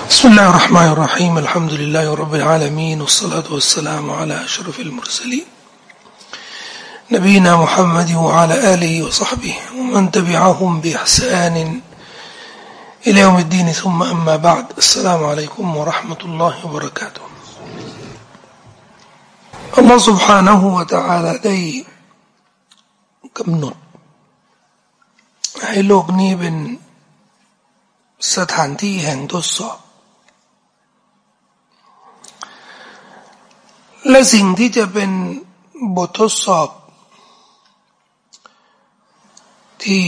بسم الله الرحمن الرحيم الحمد لله رب العالمين والصلاة والسلام على أشرف المرسلين نبينا محمد وعلى آله وصحبه ومن تبعهم بإحسان إلى يوم الدين ثم أما بعد السلام عليكم ورحمة الله وبركاته الله سبحانه وتعالى ได้กำหนดให้โลกนี้เป็นสถานที่แห่งทดสอบ และสิ่งที่จะเป็นบททดสอบ ที่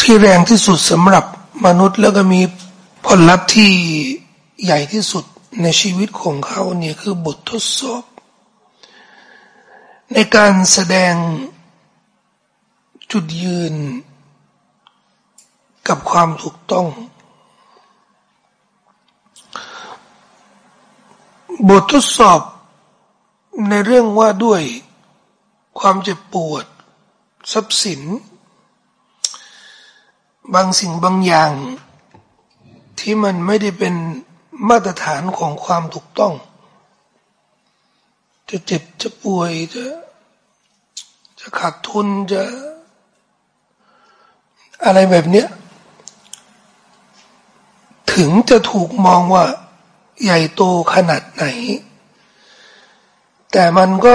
ที่แรงที่สุดสำหรับมนุษย์แล้วก็มีผลลัพธ์ที่ใหญ่ที่สุดในชีวิตของเขาเนี่ยคือบททดสอบ ในการแสดงจุดยืน กับความถูกต้อง บททดสอบในเรื่องว่าด้วยความเจ็บปวด ทรัพย์สิน บางสิ่งบางอย่าง ที่มันไม่ได้เป็นมาตรฐานของความถูกต้อง จะเจ็บจะป่วยจะจะขาดทุนจะอะไรแบบเนี้ยถึงจะถูกมองว่า ใหญ่โตขนาดไหน แต่มันก็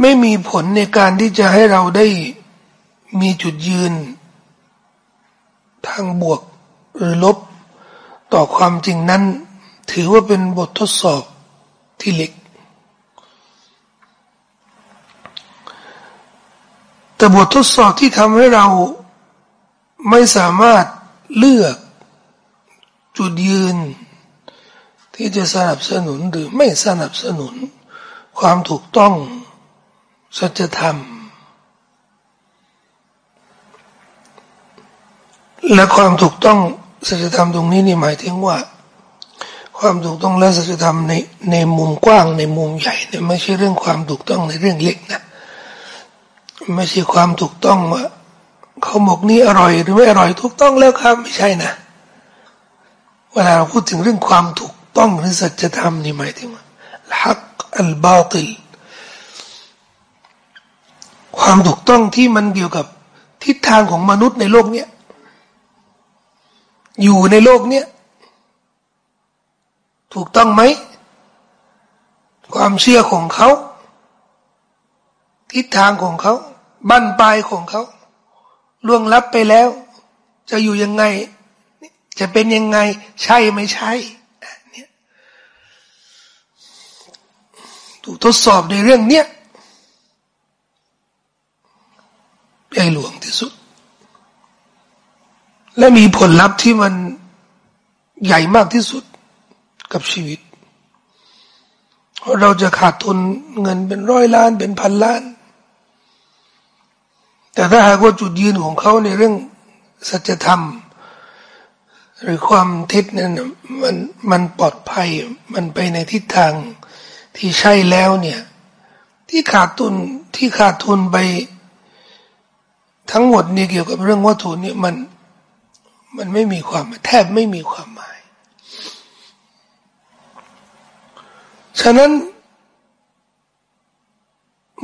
ไม่มีผลในการที่จะให้เราได้มีจุดยืน ทางบวกหรือลบต่อความจริงนั้น ถือว่าเป็นบททดสอบที่เล็กแต่บททดสอบที่ทำให้เราไม่สามารถเลือกจุดยืน ที่จะสนับสนุนหรือไม่สนับสนุน ความถูกต้องสัจธรรม และความถูกต้องสัจธรรมตรงนี้นี่หมายถึงว่า ความถูกต้องและสัจธรรมในในมุมกว้างในมุมใหญ่เนี่ยไม่ใช่เรื่องความถูกต้องในเรื่องเล็กนะไม่ใช่ความถูกต้องว่าเขาหมกนี้อร่อยหรือไม่อร่อยถูกต้องแล้วครับไม่ใช่นะเวลาเราพูดถึงเรื่องความถูก ต้องหรือสัจธรรมนี่หมายถึงว่าฮักอัลบาติลความถูกต้องที่มันเกี่ยวกับทิศทางของมนุษย์ในโลกเนี้ยอยู่ในโลกเนี้ยถูกต้องไหม ความเชื่อของเขา ทิศทางของเขาบั้นปลายของเขาล่วงลับไปแล้ว จะอยู่ยังไง จะเป็นยังไง ใช่ไม่ใช่เนี่ย ถูกทดสอบในเรื่องเนี้ยใหญ่หลวงที่สุด และมีผลลัพธ์ที่มันใหญ่มากที่สุดกับชีวิต เราจะขาดทุนเงินเป็นร้อยล้านเป็นพันล้าน แต่ถ้าหากว่าจุดยืนของเขาในเรื่องสัจธรรม หรือความเท็จนั้นมันมันปลอดภัยมันไปในทิศทาง ที่ใช่แล้วเนี่ย ที่ขาดทุนที่ขาดทุนไป ทั้งหมดเนี่ยเกี่ยวกับเรื่องวัตถุเนี่ยมันมันไม่มีความแทบไม่มีความหมาย ฉะนั้น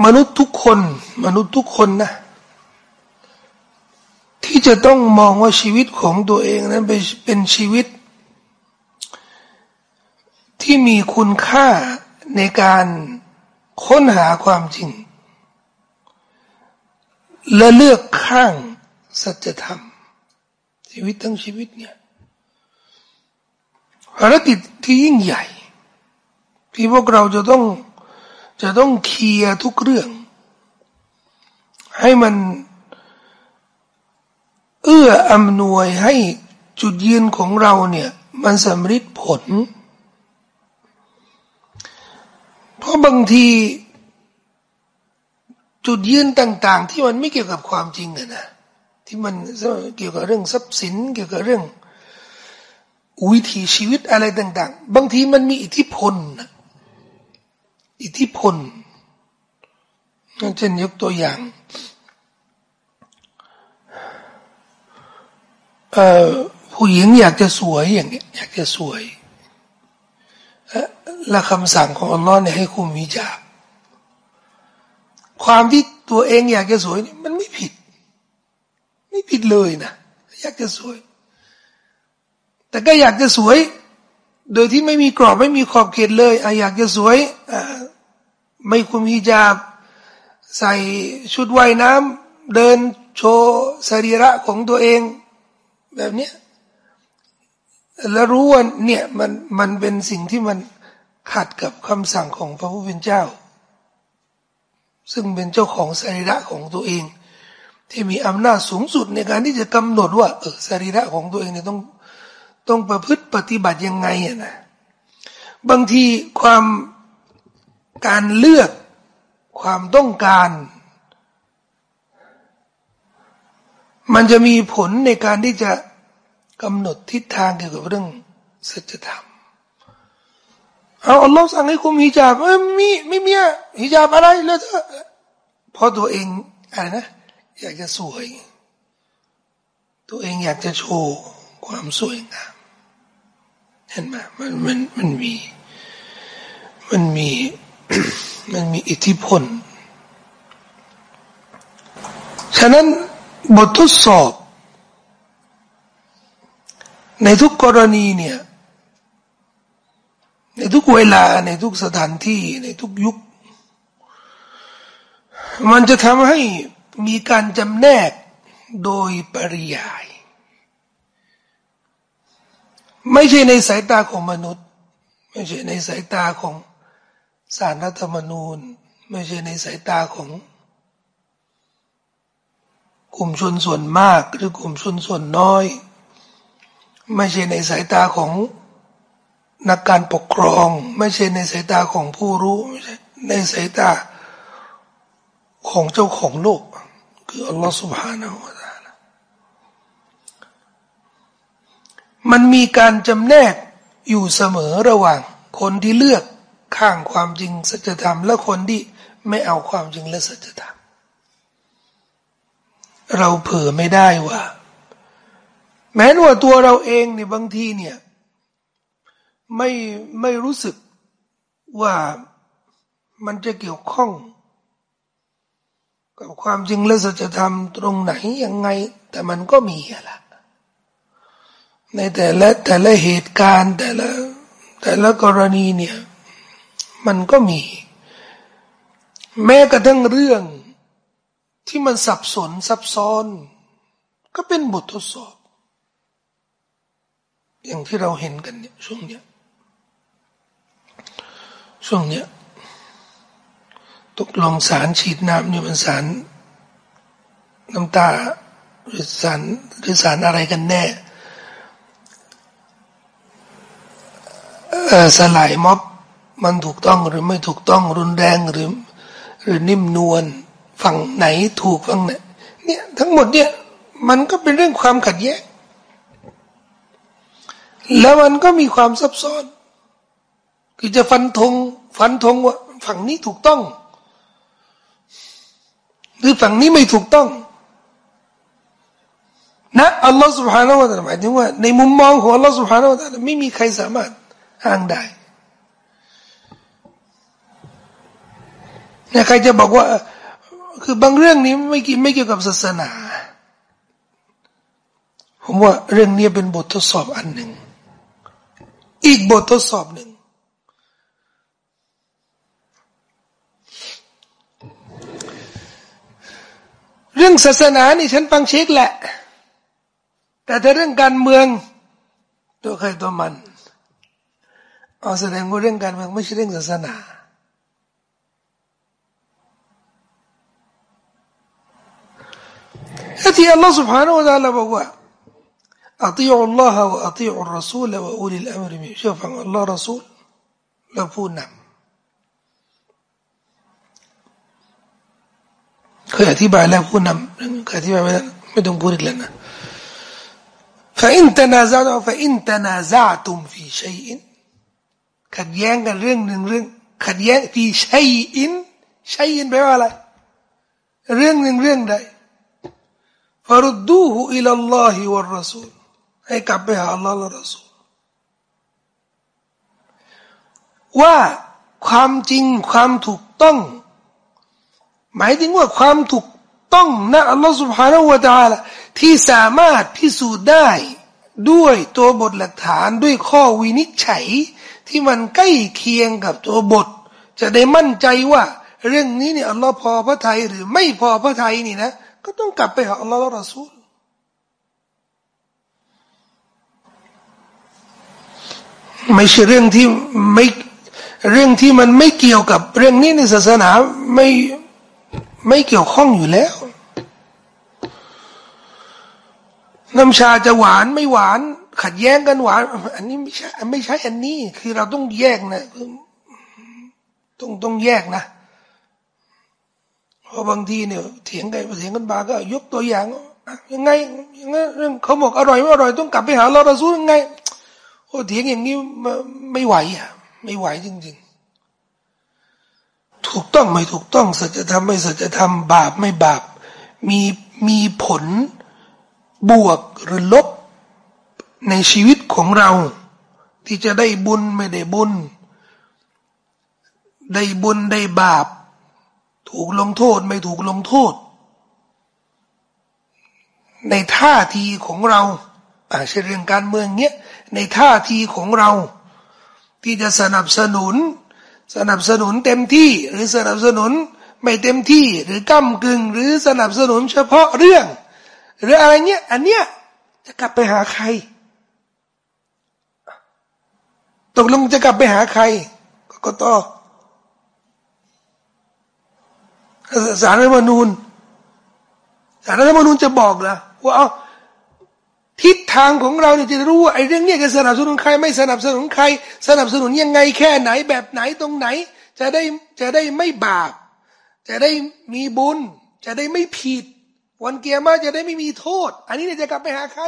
มนุษย์ทุกคน มนุษย์ทุกคนนะ ที่จะต้องมองว่าชีวิตของตัวเองนั้นเป็นเป็นชีวิต ที่มีคุณค่า ในการค้นหาความจริง และเลือกข้างสัจธรรม ชีวิตทั้งชีวิตเนี่ยภารกิจที่ยิ่งใหญ่ ที่พวกเราจะต้องจะต้องเคลียร์ทุกเรื่อง ให้มันเอื้ออำนวยให้จุดยืนของเราเนี่ย มันสำเร็จผล เพ ราะบางที จุดยืนต่าง ๆ ที่มันไม่เกี่ยวกับความจริงอะนะที่มันเกี่ยวกับเรื่องทรัพย์สิน เกี่ยวกับเรื่องวิถีชีวิตอะไรต่าง ๆ บางทีมันมีอิทธิพลอิทธิพลเช่นยกตัวอย่างผู้หญิงอยากจะสวยอย่างเงี้ยอยากจะสวย และคำสั่งของอัลลอฮ์เนี่ยให้คุมวิจาบ ความที่ตัวเองอยากจะสวยนี่มันไม่ผิด ไม่ผิดเลยนะอยากจะสวย แต่ก็อยากจะสวย โดยที่ไม่มีกรอบไม่มีขอบเขตเลยออยากจะสวยไม่คุมฮิญาบ ใส่ชุดว่ายน้ำเดินโชว์สรีระของตัวเอง แบบเนี้ยแล้วรู้ว่าเนี่ยมันมันเป็นสิ่งที่มัน ขัดกับคำสั่งของพระผู้เป็นเจ้า ซึ่งเป็นเจ้าของสรีระของตัวเอง ที่มีอำนาจสูงสุดในการที่จะกำหนดว่าเออสรีระของตัวเองเนี่ยต้องต้องประพฤติปฏิบัติยังไงอะนะบางทีความการเลือกความต้องการ มันจะมีผลในการที่จะกำหนดทิศทางเกี่ยวกับเรื่องสัจธรรม เอาอัลลอฮ์สั่งให้คุมฮิญาบเออมีไม่มีฮิญาบอะไรแล้วพอตัวเองอะไรนะ อยากจะสวย ตัวเองอยากจะโชว์ความสวยงามเห็นไหมมันมันมันมี มันมีมันมีอิทธิพล ฉะนั้นบททดสอบ ในทุกกรณีเนี่ย ในทุกเวลาในทุกสถานที่ในทุกยุค มันจะทำให้มีการจำแนกโดยปริยาย ไม่ใช่ในสายตาของมนุษย์ ไม่ใช่ในสายตาของสารรัฐธรรมนูญ ไม่ใช่ในสายตาของกลุ่มชนส่วนมากหรือกลุ่มชนส่วนน้อย ไม่ใช่ในสายตาของ นักการปกครอง ไม่ใช่ในสายตาของผู้รู้ไม่ใช่ในสายตาของเจ้าของโลก คืออัลลอฮฺสุบฮานาอัลลอฮฺมันมีการจำแนกอยู่เสมอระหว่าง คนที่เลือกข้างความจริงสัจธรรม และคนที่ไม่เอาความจริงและสัจธรรม เราเผื่อไม่ได้ว่า แม้ว่าตัวเราเองเนี่ยบางทีเนี่ย ไม่ไม่รู้สึกว่ามันจะเกี่ยวข้อง กับความจริงและสัจธรรมตรงไหนยังไง แต่มันก็มีแหละในแต่ละแต่ละเหตุการณ์แต่ละแต่ละกรณีเนี่ย มันก็มี แม้กระทั่งเรื่องที่มันสับสนซับซ้อน ก็เป็นบททดสอบ อย่างที่เราเห็นกันเนี่ยช่วงเนี้ย ช่วงเนี้ยตกลงสารฉีดน้ำเนี่ยมันสารน้ำตาหรือสารหรือสารอะไรกันแน่สลายม็อบมันถูกต้องหรือไม่ถูกต้องรุนแรงหรือ หรือนิ่มนวลฝั่งไหนถูกฝั่งไหนเนี่ยทั้งหมดเนี่ยมันก็เป็นเรื่องความขัดแย้งแล้วมันก็มีความซับซ้อน คือจะฟันธงฟันธงว่าฝั่งนี้ถูกต้อง หรือฝั่งนี้ไม่ถูกต้องนะอัลลอฮฺ سبحانه และ تعالى หมายถึงว่าในมุมมองของอัลลอฮฺ سبحانه และ تعالى ไม่มีใครสามารถอ้างได้เนี่ยใครจะบอกว่า คือบางเรื่องนี้ไม่เกี่ยวไม่เกี่ยวกับศาสนา ผมว่าเรื่องนี้เป็นบททดสอบอันหนึ่ง อีกบททดสอบหนึ่ง เรื่องศาสนานี่ฉันฟังเช็คแหละ แต่ถ้าเรื่องการเมือง ตัวใครตัวมันเอาแสดงว่าเรื่องการเมืองไม่ใช่เรื่องศาสนาที่อัลลอฮฺ سبحانه และ تعالى บอกว่า أطيعوا الله وأطيعوا الرسول وأولي الأمر منكم เชื่อฟังอัลลอฮ์รอซูลและผู้นำ เคยอธิบายแล้วผู้นำเคยอธิบายไปแล้วไม่ต้องพูดอีกแล้วนะ فإن تنازعتم فإن تنازعتم في شيء ขัดแย้งกันเรื่องหนึ่งเรื่องขัดแย้งที่ชัยอินชัยอินแปลว่าอะไรเรื่องหนึ่งเรื่องใดฟารุดดูฮุอิลลอฮิวะรัสูล ให้กลับไปหาอัลลอฮ์และรอซูลว่าความจริงความถูกต้อง หมายถึงว่าความถูกต้องนะอัลลอฮฺสุบฮานาวะตาละที่สามารถพิสูจน์ได้ ด้วยตัวบทหลักฐานด้วยข้อวินิจฉัย ที่มันใกล้เคียงกับตัวบท จะได้มั่นใจว่า เรื่องนี้เนี่ยอัลลอฮ์พอพระทัยหรือไม่พอพระทัยนี่นะ ก็ต้องกลับไปหาอัลลอฮ์ละสูลไม่ใช่เรื่องที่ไม่เรื่องที่มันไม่เกี่ยวกับเรื่องนี้ในศาสนาไม่ ไม่เกี่ยวข้องอยู่แล้ว น้ำชาจะหวานไม่หวาน ขัดแย้งกันหวาน อันนี้ไม่ใช่ไม่ใช่อันนี้ คือเราต้องแยกนะต้องต้องแยกนะเพราะบางทีเนี่ยเถียงกันเถียงกันบาก็ ยกตัวอย่างยังไงยังไงเรื่องเขาบอกอร่อยไม่อร่อยต้องกลับไปหาเราเราสู้ยังไงโอ้เถียงอย่างนี้ไม่ไหวอะ ไม่ไหวจริง ถูกต้องไม่ถูกต้องสัจธรรมไม่สัจธรรมบาปไม่บาป มีมีผลบวกหรือลบในชีวิตของเรา ที่จะได้บุญไม่ได้บุญ ได้บุญได้บาป ถูกลงโทษไม่ถูกลงโทษ ในท่าทีของเราอาจจะเรื่องการเมืองเนี้ยในท่าทีของเรา ที่จะสนับสนุน สนับสนุนเต็มที่หรือสนับสนุนไม่เต็มที่หรือก้ากึ่งหรือสนับสนุนเฉพาะเรื่อง หรืออะไรเงี้ยอันเนี้ยจะกลับไปหาใครตกลงจะกลับไปหาใครก็ต่อสารรัฐมนูญสารรัฐมนูญจะบอกนะว่าเอา ทิศทางของเราเนี่ยจะรู้ว่าไอ้เรื่องเนี้ยจะสนับสนุนใคร ไม่สนับสนุนใคร สนับสนุนยังไงแค่ไหนแบบไหนตรงไหน จะได้จะได้ไม่บาป จะได้มีบุญ จะได้ไม่ผิด วันเกียร์มาจะได้ไม่มีโทษ อันนี้เนี่ยจะกลับไปหาใคร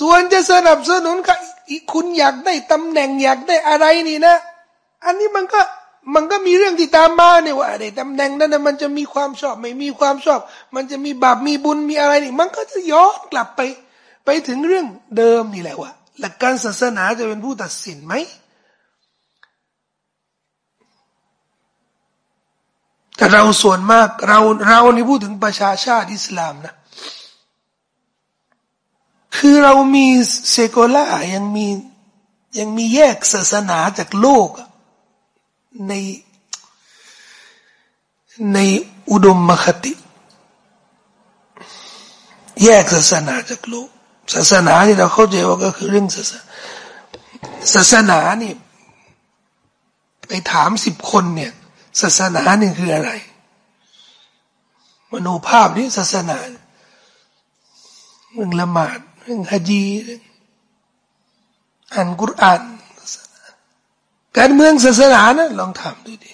ส่วนจะสนับสนุนใครคุณอยากได้ตำแหน่งอยากได้อะไรนี่นะ อันนี้มันก็ มันก็มีเรื่องที่ตามมาเนี่ยว่าไอ้ตำแหน่งนั้นมันจะมีความชอบไม่มีความชอบ มันจะมีบาปมีบุญมีอะไรนี่มันก็จะย้อนกลับไป ไปถึงเรื่องเดิมนี่แหละว่า หลักการศาสนาจะเป็นผู้ตัดสินไหมแต่เราส่วนมากเราเรานี่พูดถึงประชาชาติอิสลามนะ คือเรามีเซโกล่ายังมียังมีแยกศาสนาจากโลกอะ ในในอุดมมคติ แยกศาสนาจากโลกศาสนาที่เราเข้าใจว่าก็คือเรื่องศาสนาศาสนานี่ไปถามสิบคนเนี่ย ศาสนานี่คืออะไร มโนภาพนี่ศาสนาเรื่องละหมาดเรื่องฮัจีเรื่องอ่านกุรอาน การเมืองศาสนานะลองถามดูดิ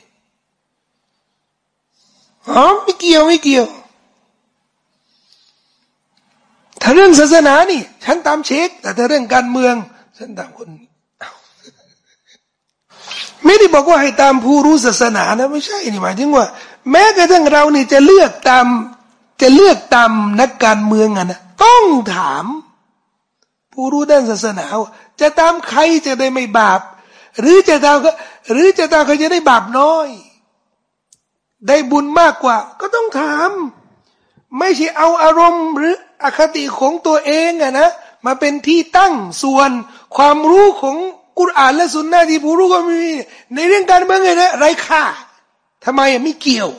อ๋อไม่เกี่ยวไม่เกี่ยว ถ้าเรื่องศาสนานี่ ฉันตามเช็ค แต่ถ้าเรื่องการเมือง ฉันตามคนไม่ได้บอกว่าให้ตามผู้รู้ศาสนานะ ไม่ใช่นี่หมายถึงว่า แม้กระทั่งเรานี่จะเลือกตาม จะเลือกตามนักการเมืองอะนะต้องถาม ผู้รู้ด้านศาสนาว่าจะตามใครจะได้ไม่บาป หรือจะตามหรือจะตามเขาจะได้บาปน้อย ได้บุญมากกว่า ก็ต้องถาม ไม่ใช่เอาอารมณ์ หรืออคติของตัวเองอะนะมาเป็นที่ตั้งส่วนความรู้ของกุรอานและสุนนะที่ผู้รู้ก็มี ในเรื่องการเมืองไงนะไรค่าทำไมไม่เกี่ยว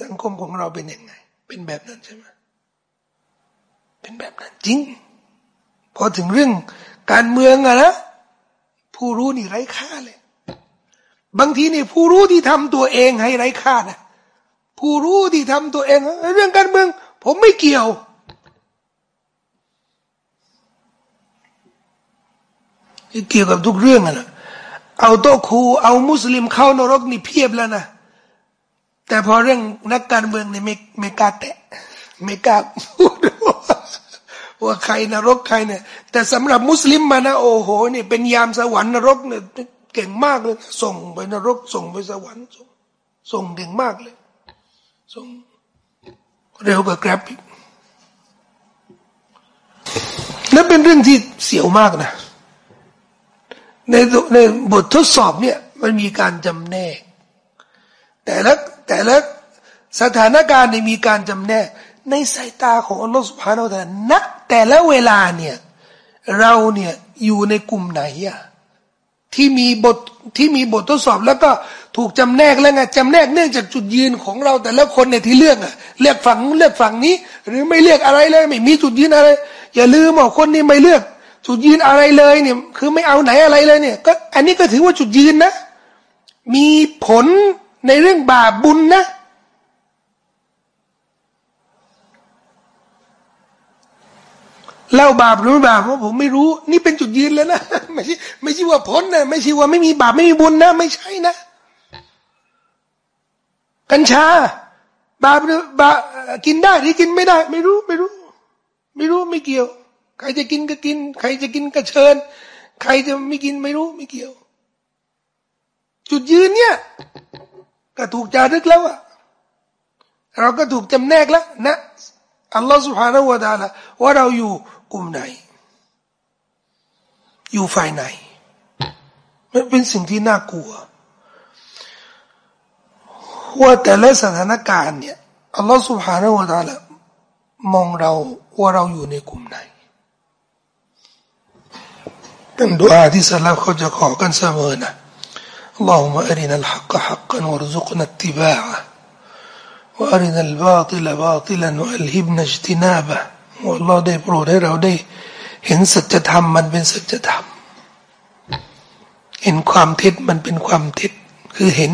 สังคมของเราเป็นยังไง เป็นแบบนั้นใช่ไหมเป็นแบบนั้นจริง พอถึงเรื่องการเมืองอะนะ ผู้รู้นี่ไร้ค่าเลย บางทีนี่ผู้รู้ที่ทำตัวเองให้ไร้ค่านะผู้รู้ที่ทำตัวเอง เรื่องการเมือง ผมไม่เกี่ยว เกี่ยวกับทุกเรื่องอะนะเอาโต๊ะครูเอามุสลิมเข้านรกนี่เพียบแล้วนะแต่พอเรื่องนักการเมืองเนี่ยไม่ไม่กล้าแตะไม่กล้าพูด ว่าใครนรกใครเนี่ย แต่สำหรับมุสลิมมานะโอ้โหเนี่ยเป็นยามสวรรค์นรกเนี่ยเก่งมากเลย ส่งไปนรก ส่งไปสวรรค์ส่งเก่งมากเลย ส่งเร็วกว่าแกร็บอีกนั่นเป็นเรื่องที่เสียวมากนะ ในในบททดสอบเนี่ย มันมีการจำแนก แต่ละแต่ละสถานการณ์ในมีการจำแนก ในสายตาของอัลลอฮฺสุบฮานาอัลลอฮณแต่ละเวลาเนี่ยเราเนี่ยอยู่ในกลุ่มไหนอะที่มีบทที่มีบททดสอบแล้วก็ถูกจำแนกแล้วไงจำแนกเนื่องจากจุดยืนของเราแต่ละคนเนี่ยที่เลือกอะเลือกฝั่งเลือกฝั่งนี้ หรือไม่เลือกอะไรเลย ไม่มีจุดยืนอะไร อย่าลืมว่าคนนี้ไม่เลือก จุดยืนอะไรเลยเนี่ยคือไม่เอาไหนอะไรเลยเนี่ยก็อันนี้ก็ถือว่าจุดยืนนะ มีผลในเรื่องบาปบุญนะ เล่าบาปหรือบาปว่าผมไม่รู้ นี่เป็นจุดยืนแล้วนะไม่ใช่ไม่ใช่ว่าพ้นนะไม่ใช่ว่าไม่มีบาปไม่มีบุญนะ ไม่ใช่นะ กัญชา บาปหรือบากินได้หรือกินไม่ได้ ไม่รู้ไม่รู้ ไม่รู้ไม่เกี่ยว ใครจะกินก็กิน ใครจะกินก็เชิญ ใครจะไม่กินไม่รู้ไม่เกี่ยว จุดยืนเนี่ยก็ถูกจารึกแล้วอะเราก็ถูกจำแนกแล้วนะอัลลอฮฺสุฮาห์นะวะดาละว่าเราอยู่ กลุ่มไหน อยู่ฝ่ายไหนมันเป็นสิ่งที่น่ากลัวว่าแต่ละสถานการณ์เนี่ยอัลลอฮฺ سبحانه และ تعالى มองเราว่าเราอยู่ในกลุ่มไหนเป็นดุอาที่สลับเขาจะขอกันเสมอนะ اللهم أرنا الحق حقا وارزقنا اتباعه وأرنا الباطل باطلا وألهبنا اجتنابه อัลลอฮ์ได้โปรดให้เราได้ เห็นสัจธรรมมันเป็นสัจธรรม เห็นความเท็จมันเป็นความเท็จ คือเห็น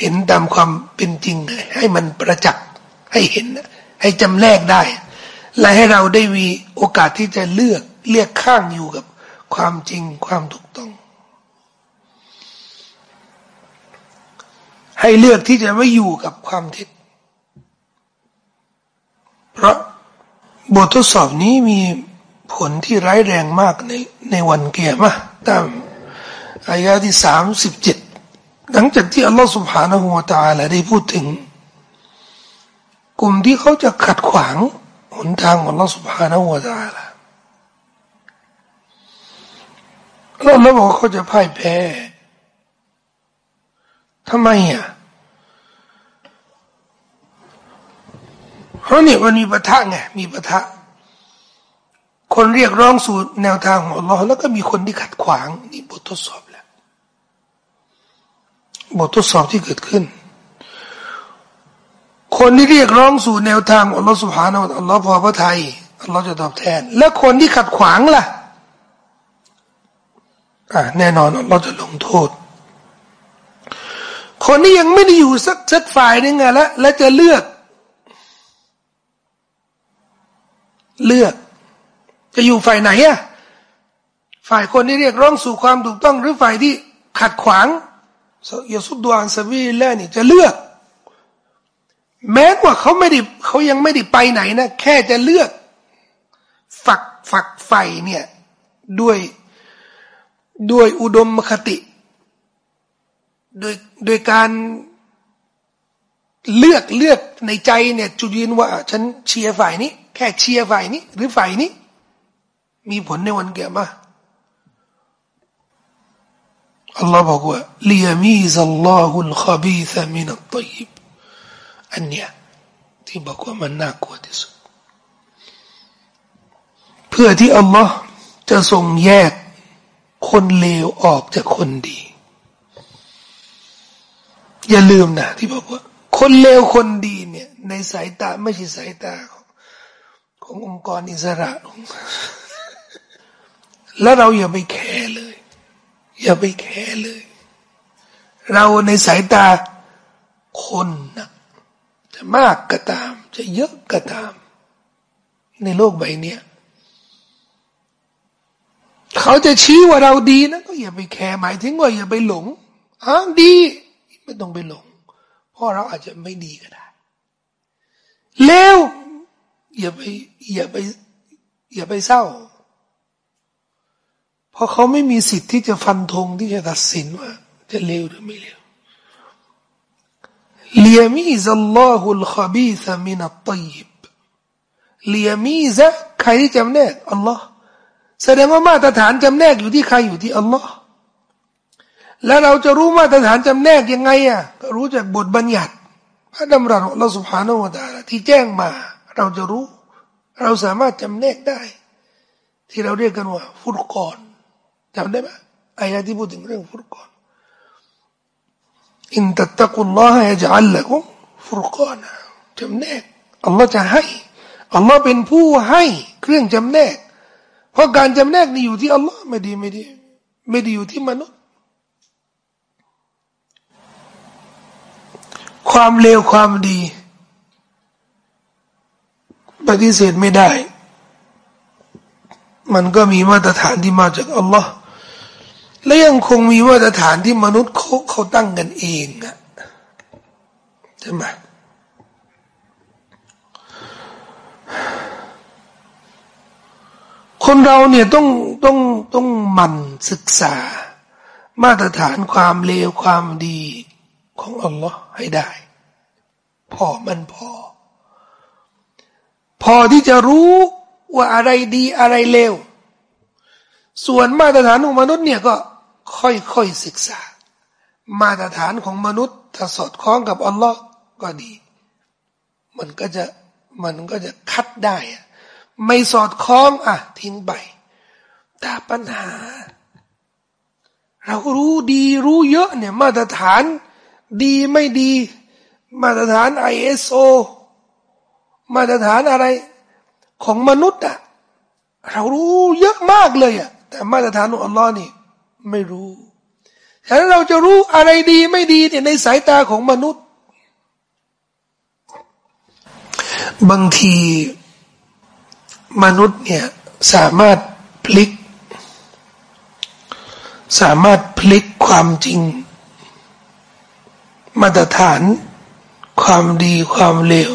เห็นตามความเป็นจริง ให้มันประจักษ์ให้เห็น ให้จำแนกได้ และให้เราได้มีโอกาสที่จะเลือกเลือกข้างอยู่กับความจริงความถูกต้อง ให้เลือกที่จะไม่อยู่กับความเท็จ เพราะ บททดสอบนี้มีผลที่ร้ายแรงมากในในวันเกียรมะตามอายาที่สามสิบเจ็ดหลังจากที่อัลลอฮฺสุบฮานะฮูวาตาละได้พูดถึง กลุ่มที่เขาจะขัดขวางหนทางของอัลลอฮฺสุบฮานะฮูวาตาละเราแล้วบอกเขาจะพ่ายแพ้ทำไมอะเพ ราะนี่มันมีปะทะไงมีปะทะ คนเรียกร้องสู่แนวทางของอัลลอฮ์แล้วก็มีคนที่ขัดขวางนี่บททดสอบแหละบททดสอบที่เกิดขึ้น คนที่เรียกร้องสู่แนวทางอัลลอฮ์สุบฮานาอัลลอฮ์พอพระทัยอัลลอฮ์จะตอบแทน และคนที่ขัดขวางล่ะอ่าแน่นอนอัลลอฮ์จะลงโทษคนที่ยังไม่ได้อยู่สักสักฝ่ายนึงไงแล้วและจะเลือก เลือก จะอยู่ฝ่ายไหนอะฝ่ายคนที่เรียกร้องสู่ความถูกต้องหรือฝ่ายที่ขัดขวางยาสุดดวงสวีแล้วนี่จะเลือก แม้ว่าเขาไม่ได้เขายังไม่ได้ไปไหนนะแค่จะเลือก ฝักฝักไฟเนี่ยด้วยด้วยอุดมคติโดยโดยการเลือกเลือกในใจเนี่ยจุดยืนว่า ฉันเชียร์ฝ่ายนี้ แค่เชียร์ฝ่ายนี้ หรือฝ่ายนี้ มีผลในวันเกียรมาอัลลอฮ์บอกว่าลียมีซัลลอฮุลขบีซมินัตยิบอันเนี้ยที่บอกว่ามันน่ากลัวที่สุด เพื่อที่อัลลอฮ์จะทรงแยกคนเลวออกจากคนดี อย่าลืมนะที่บอกว่า คนเลวคนดีเนี่ย ในสายตาไม่ใช่สายตา ขององค์กรอิสระ แล้วเราอย่าไปแคร์เลย อย่าไปแคร์เลย เราในสายตาคนนะจะมากก็ตาม จะเยอะก็ตาม ในโลกใบนี้เขาจะชี้ว่าเราดีนะ ก็อย่าไปแคร์หมายถึงว่าอย่าไปหลงอ่าดี ไม่ต้องไปหลง เพราะเราอาจจะไม่ดีก็ได้เลว อย่าไปอย่าไปอย่าไปเศร้า เพราะเขาไม่มีสิทธิ์ที่จะฟันธงที่จะตัดสินว่า จะเลวหรือไม่เลวเลียมีซัลลอฮุลขบีซมินัตตยิบเลียมีซะใครที่จำแน่อัลลอฮ์แสดงว่ามาตรฐานจำแนกอยู่ที่ใครอยู่ที่อัลลอฮ์แล้วเราจะรู้มาตรฐานจำแนกยังไงอะก็รู้จากบทบัญญัติพระดำรัสของเราสุภาโนวตาที่แจ้งมา เราจะรู้ เราสามารถจำแนกได้ ที่เราเรียกกันว่าฟุตกรจำได้ไหมอายะที่พูดถึงเรื่องฟุตกรอินตัตะกุลลอฮะจะอัลละกุมฟุตกรจำแนกอัลลอฮ์จะให้อัลลอฮ์เป็นผู้ให้เครื่องจำแนก เพราะการจำแนกนี่อยู่ที่อัลลอฮ์ไม่ดีไม่ดีไม่ดีอยู่ที่มนุษย์ ความเลวความดี ปฏิเสธไม่ได้ มันก็มีมาตรฐานที่มาจากอัลลอฮ์และยังคงมีมาตรฐานที่มนุษย์เขาเขาตั้งกันเองอะใช่ไหมคนเราเนี่ยต้องต้องต้องมันศึกษา มาตรฐานความเลวความดีของอัลลอฮ์ให้ได้ พอมันพอ พอที่จะรู้ว่าอะไรดีอะไรเลว ส่วนมาตรฐานของมนุษย์เนี่ยก็ค่อยๆศึกษา มาตรฐานของมนุษย์ถ้าสอดคล้องกับอัลลอฮ์ก็ดี มันก็จะมันก็จะคัดได้ ไม่สอดคล้องอะ ทิ้งไปแต่ปัญหา เรารู้ดีรู้เยอะเนี่ย มาตรฐานดีไม่ดี มาตรฐาน ISO มาตรฐานอะไรของมนุษย์อะเรารู้เยอะมากเลยอะแต่มาตรฐานของอัลลอฮ์นี่ไม่รู้ฉะนั้นเราจะรู้อะไรดีไม่ดีเนี่ยในสายตาของมนุษย์ บางทีมนุษย์เนี่ยสามารถพลิก สามารถพลิกความจริง มาตรฐาน ความดีความเลว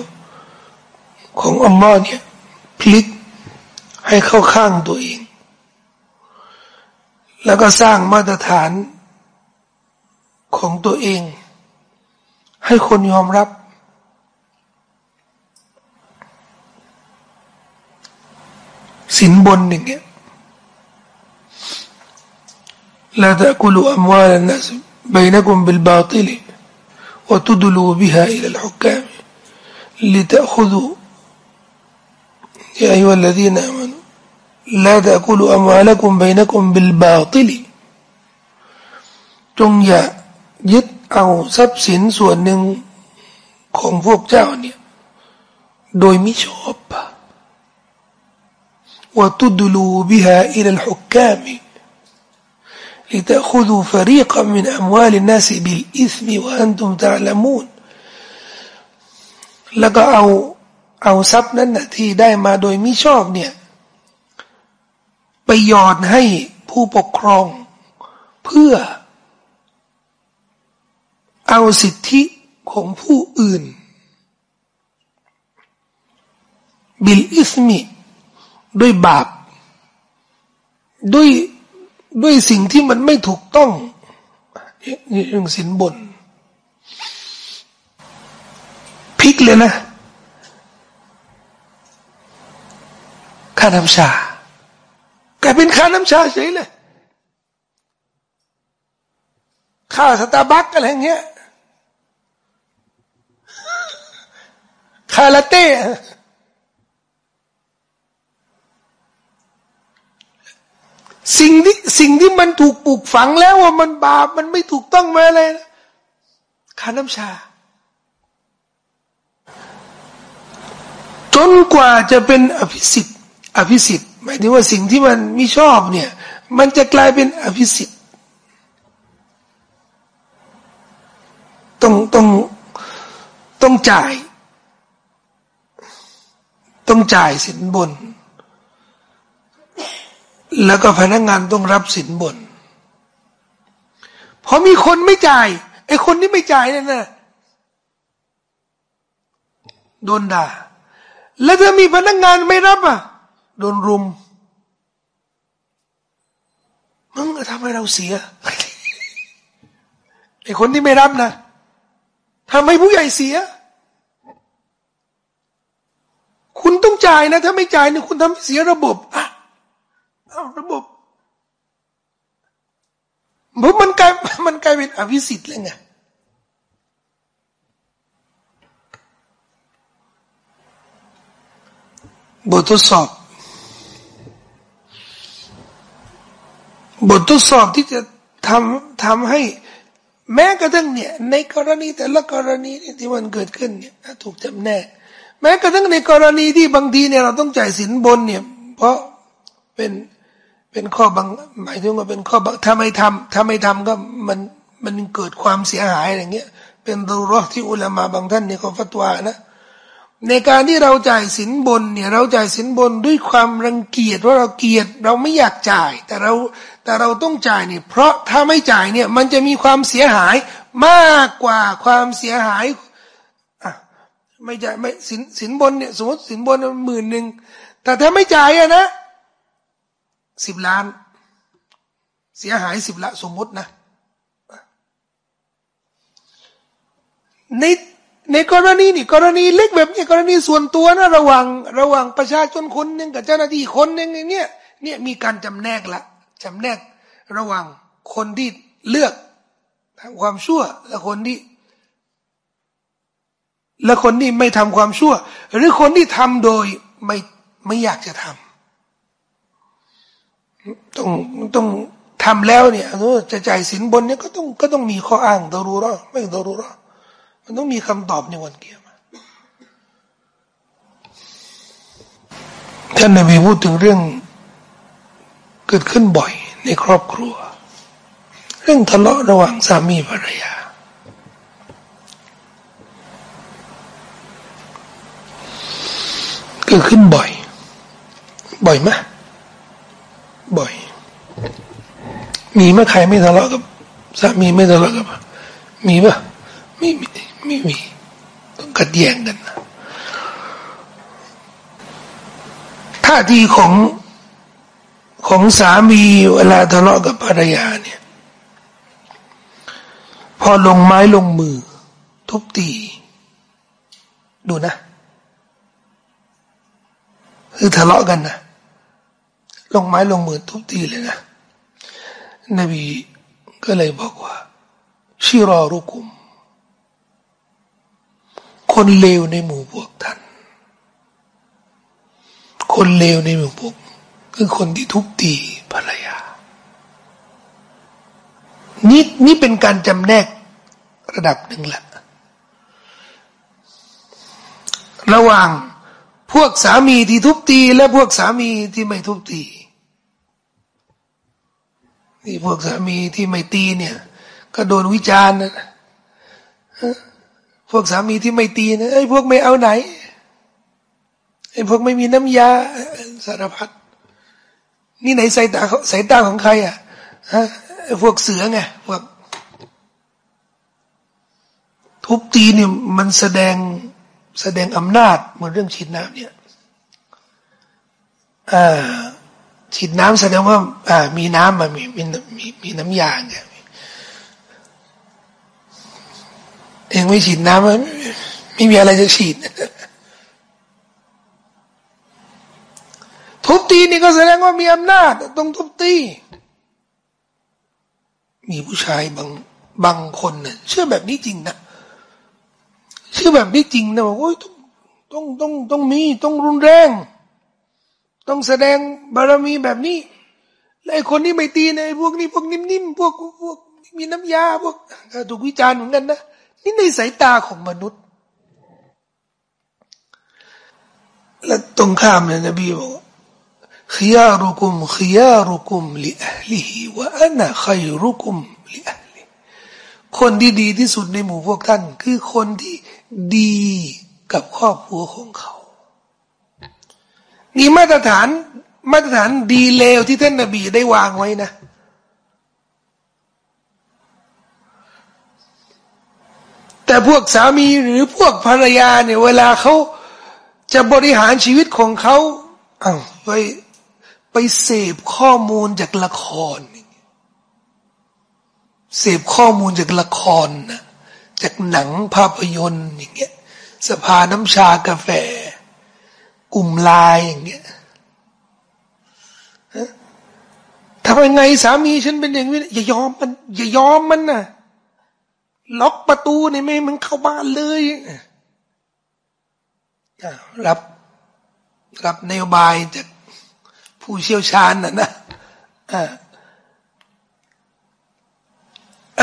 ของอัลลอฮ์เนี่ยพลิกให้เข้าข้างตัวเอง แล้วก็สร้างมาตรฐานของตัวเอง ให้คนยอมรับ สินบนอย่างเงี้ย لا تأكلوا أموال الناس بينكم بالباطل وتدلوا بها إلى الحكام لتأخذوا يا أيها الذين آمنوا لا تأكلوا أموالكم بينكم بالباطل จงอย่ายึดเอาทรัพย์สินส่วนหนึ่งของพวกเจ้าเนี่ยโดยมิชอบว่าตุดลูบิฮาอิลลฮุกกามี لتأخذوا فريقا من أموال الناس بالإثم وأنتم تعلمون แล้วก็เอา เอาทรัพย์นั้นนะที่ได้มาโดยมิชอบเนี่ย ไปหยอดให้ผู้ปกครอง เพื่อ เอาสิทธิของผู้อื่น بالإثمด้วยบาป ด้วยด้วยสิ่งที่มันไม่ถูกต้องนี่เรื่องสินบนพลิกเลยนะ ค่าน้ำชากลายเป็นค่าน้ำชาเฉยเลยค่าสตาร์บัคอะไรเงี้ยค่าลาเต้สิ่งที่สิ่งที่มันถูกปลูกฝังแล้วว่ามันบาปมันไม่ถูกต้องมาเลยนะค่าน้ำชา จนกว่าจะเป็นอภิสิทธิ อภิสิทธิ์หมายถึงว่าสิ่งที่มันไม่ชอบเนี่ย มันจะกลายเป็นอภิสิทธิ์ต้องต้องต้องจ่าย ต้องจ่ายสินบน แล้วก็พนักงานต้องรับสินบนพอมีคนไม่จ่ายไอ้คนที่ไม่จ่ายนั่นนะโดนด่าแล้วถ้ามีพนักงานไม่รับอะ โดนรุม มึงทำให้เราเสียไอ้คนที่ไม่รับนะทำให้ผู้ใหญ่เสีย คุณต้องจ่ายนะ ถ้าไม่จ่ายเนี่ยคุณทำเสียระบบอะระบบเพราะมันกลายมันกลายเป็นอภิสิทธิ์แล้วไงบททดสอบ บททดสอบที่จะทำทำให้แม้กระทั่งเนี่ย ในกรณีแต่ละกรณีที่มันเกิดขึ้นเนี่ยถูกจำแนกแม้กระทั่งในกรณีที่บางทีเนี่ยเราต้องจ่ายสินบนเนี่ย เพราะเป็นเป็นข้อบางหมายถึงว่าเป็นข้อบางถ้าไม่ทำถ้าไม่ทำก็มันมันเกิดความเสียหายอะไรเงี้ยเป็นดูรอที่อุลามาบางท่านเนี่ยเขาฟัตวานะในการที่เราจ่ายสินบนเนี่ย เราจ่ายสินบนด้วยความรังเกียจว่าเราเกียดเราไม่อยากจ่าย แต่เรา แต่เราต้องจ่ายเนี่ยเพราะถ้าไม่จ่ายเนี่ยมันจะมีความเสียหายมากกว่าความเสียหายอะไม่จ่ายไม่สินสินบนเนี่ยสมมติสินบนหมื่นหนึ่งแต่ถ้าไม่จ่ายอะนะสิบล้าน เสียหายสิบละสมมตินะในในกรณีนี่กรณีเล็กแบบนี้กรณีส่วนตัวนะระหว่างระหว่างประชาชนคนหนึ่งกับเจ้าหน้าที่คนหนึ่งอย่างเงี้ยเนี่ยมีการจำแนกละ จำแนกระหว่างคนที่เลือกทำความชั่ว และคนที่ และคนที่ไม่ทำความชั่ว หรือคนที่ทำโดยไม่ไม่อยากจะทำต้องต้องทำแล้วเนี่ยจะจ่ายสินบนเนี่ยก็ต้องก็ต้องมีข้ออ้างตรูรอไม่ตรูรอมันต้องมีคำตอบในวันเกียรติท่านนบีพูดถึงเรื่อง เกิดขึ้นบ่อยในครอบครัว เรื่องทะเลาะระหว่างสามีภรรยา เกิดขึ้นบ่อย บ่อยไหมบ่อย มีไหมใครไม่ทะเลาะกับสามีไม่ทะเลาะกับมีปะไม่มีไม่มีต้องกัดแย้งกันนะท่าทีของ ของสามีเวลาทะเลาะกับภรรยาเนี่ย พอลงไม้ลงมือ ทุบตี ดูนะ คือทะเลาะกันนะลงไม้ลงมือทุบตีเลยนะ นบีก็เลยบอกว่า ชิรอรุกุม คนเลวในหมู่พวกท่าน คนเลวในหมู่พวก คือคนที่ทุบตีภรรยา นี่นี่เป็นการจำแนกระดับหนึ่งแหละ ระหว่างพวกสามีที่ทุบตี และพวกสามีที่ไม่ทุบตีนี่พวกสามีที่ไม่ตีเนี่ย ก็โดนวิจารณ์นะพวกสามีที่ไม่ตีนะไอ้พวกไม่เอาไหนไอ้พวกไม่มีน้ำยาสารพัด นี่ไหนสายตาสายตาของใครอะฮะพวกเสือไงพวกทุบตีเนี่ยมันแสดงแสดงอำนาจเหมือนเรื่องฉีดน้ำเนี่ยอ่าฉีดน้ำแสดงว่าอ่ามีน้ำมามีมีมีมีน้ำยาไงเองไม่ฉีดน้ำไม่มีอะไรจะฉีด ทุบตีนี่ก็แสดงว่ามีอำนาจต้องทุบตี มีผู้ชายบางบางคนเน่ยเชื่อแบบนี้จริงนะเชื่อแบบนี้จริงนะว่าโอ้ยต้องต้องต้องต้องมีต้องรุนแรง ต้องแสดงบารมีแบบนี้และไอ้คนที่ไม่ตีนะไอ้พวกนี้พวกนิ่มๆพวกพวกมีน้ำยาพวกถูกวิจารณ์เหมือนกันนะนี่ในสายตาของมนุษย์ และตรงข้ามเนี่ยนะบีบอก ขยารุกุมขยารุกุมลิอัลีฮิวะอันนะขยรุกุมลิอัลีคนที่ดีที่สุดในหมู่พวกท่าน คือคนที่ดีกับครอบครัวของเขานี่มาตรฐานมาตรฐานดีเลวที่ท่านนบีได้วางไว้นะแต่พวกสามีหรือพวกภรรยาเนี่ยเวลาเขาจะบริหารชีวิตของเขาไป ไปเสพข้อมูลจากละคร เสพข้อมูลจากละครนะจากหนังภาพยนตร์อย่างเงี้ยสภาน้ำชากาแฟ กลุ่มลายอย่างเงี้ยทำยังไงสามีฉันเป็นอย่างนี้อย่ายอมมันอย่ายอมมันนะล็อกประตูนี่ไม่มันเข้าบ้านเลยรับ รับนโยบายจาก ผู้เชี่ยวชาญน่ะนะ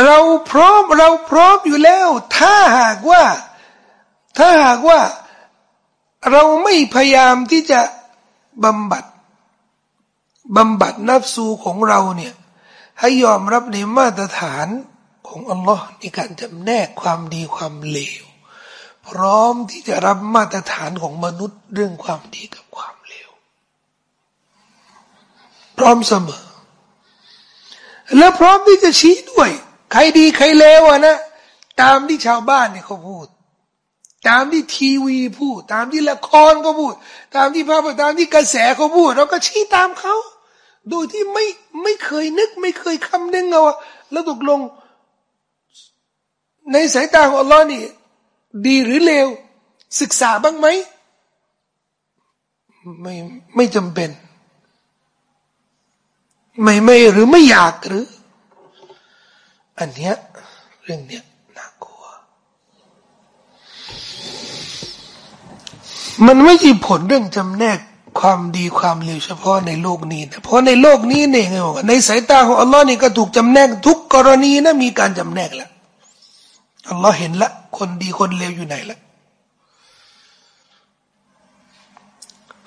เราพร้อมเราพร้อมอยู่แล้ว ถ้าหากว่า ถ้าหากว่าเราไม่พยายามที่จะบำบัดบำบัดนับสูของเราเนี่ย ให้ยอมรับในมาตรฐานของอัลลอฮ์ในการจำแนกความดีความเลว พร้อมที่จะรับมาตรฐานของมนุษย์เรื่องความดีกับความ พร้อมเสมอ และพร้อมที่จะชี้ด้วย ใครดีใครเลวอะนะ ตามที่ชาวบ้านเนี่ยเขาพูด ตามที่ทีวีพูด ตามที่ละครก็พูด ตามที่ภาพตามที่กระแสเขาพูด เราก็ชี้ตามเขาโดยที่ไม่ไม่เคยนึก ไม่เคยคำนึงเอาแล้วตกลง ในสายตาของอัลลอฮ์นี่ ดีหรือเลว ศึกษาบ้างไหม ไม่ไม่จำเป็น ไม่ไม่หรือไม่อยากหรือ อันเนี้ยเรื่องเนี้ยน่ากลัว มันไม่ใช่ผลเรื่องจำแนกความดีความเลวเฉพาะในโลกนี้นะเพราะในโลกนี้เนี่ยในสายตาของอัลลอฮ์นี่ก็ถูกจำแนกทุกกรณีนะมีการจำแนกแล้วอัลลอฮ์เห็นละ คนดีคนเลวอยู่ไหนละ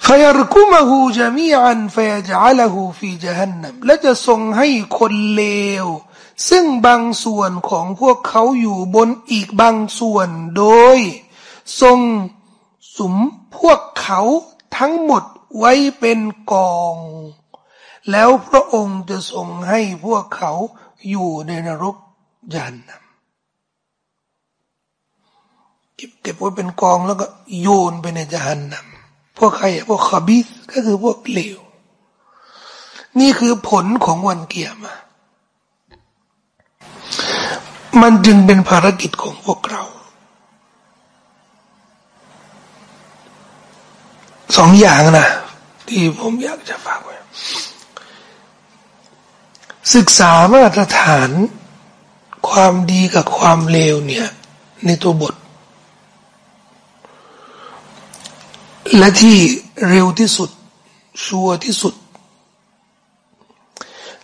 ฟยรกุมหูจามีอันฟยจัลหูฟีจฮันนัมและจะทรงให้คนเลว ซึ่งบางส่วนของพวกเขาอยู่บนอีกบางส่วนโดย ทรงสุมพวกเขาทั้งหมดไว้เป็นกอง แล้วพระองค์จะทรงให้พวกเขาอยู่ในนรกยานนำเก็บเก็บไว้เป็นกองแล้วก็โยนไปในจานนำ พวกใครพวกขบิสก็คือพวกเลว นี่คือผลของวันเกียรมามันจึงเป็นภารกิจของพวกเราสองอย่างนะที่ผมอยากจะฝากไว้ ศึกษามาตรฐานความดีกับความเลวเนี่ย ในตัวบท และที่เร็วที่สุด ชัวร์ที่สุด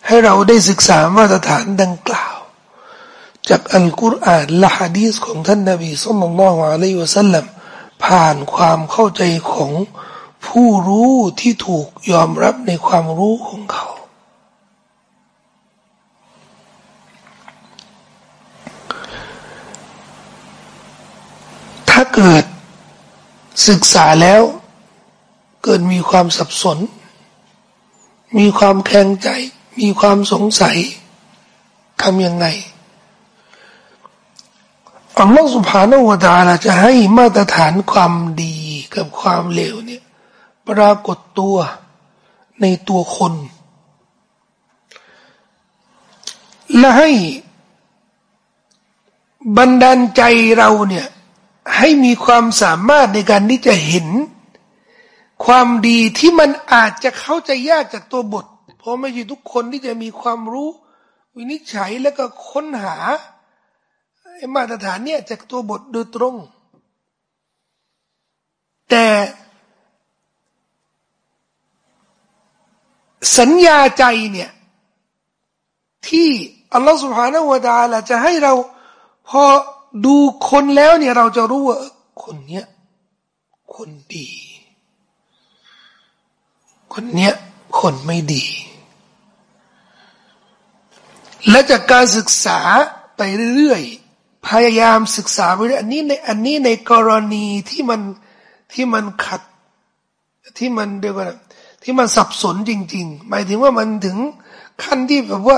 ให้เราได้ศึกษามาตรฐานดังกล่าว จากอัลกุรอานและฮะดีษของท่านนบีสุลต่านละฮ์อะลัยฮิวะสัลลัมผ่านความเข้าใจของผู้รู้ที่ถูกยอมรับในความรู้ของเขา ถ้าเกิด ศึกษาแล้ว เกิดมีความสับสน มีความแข็งใจ มีความสงสัยทำยังไงอัลลอฮฺสุบฮานวะตาลาจะให้มาตรฐานความดีกับความเลวเนี่ย ปรากฏตัวในตัวคน และให้บันดาลใจเราเนี่ย ให้มีความสามารถในการที่จะเห็น ความดีที่มันอาจจะเข้าใจยากจากตัวบท เพราะไม่ใช่ทุกคนที่จะมีความรู้ วินิจฉัยแล้วก็ค้นหามาตรฐานเนี่ยจากตัวบทโดยตรง แต่สัญญาใจเนี่ย ที่อัลลอฮฺสุบฮานาวะดาละจะให้เราพอ ดูคนแล้วเนี่ยเราจะรู้ว่า คนเนี้ยคนดี คนเนี้ยคนไม่ดี และจากการศึกษาไปเรื่อยๆ พยายามศึกษาไปเรื่อยอันนี้ในอันนี้ในกรณีที่มันที่มันขัดที่มันเดียวกันที่มันสับสนจริง ๆ หมายถึงว่ามันถึงขั้นที่แบบว่า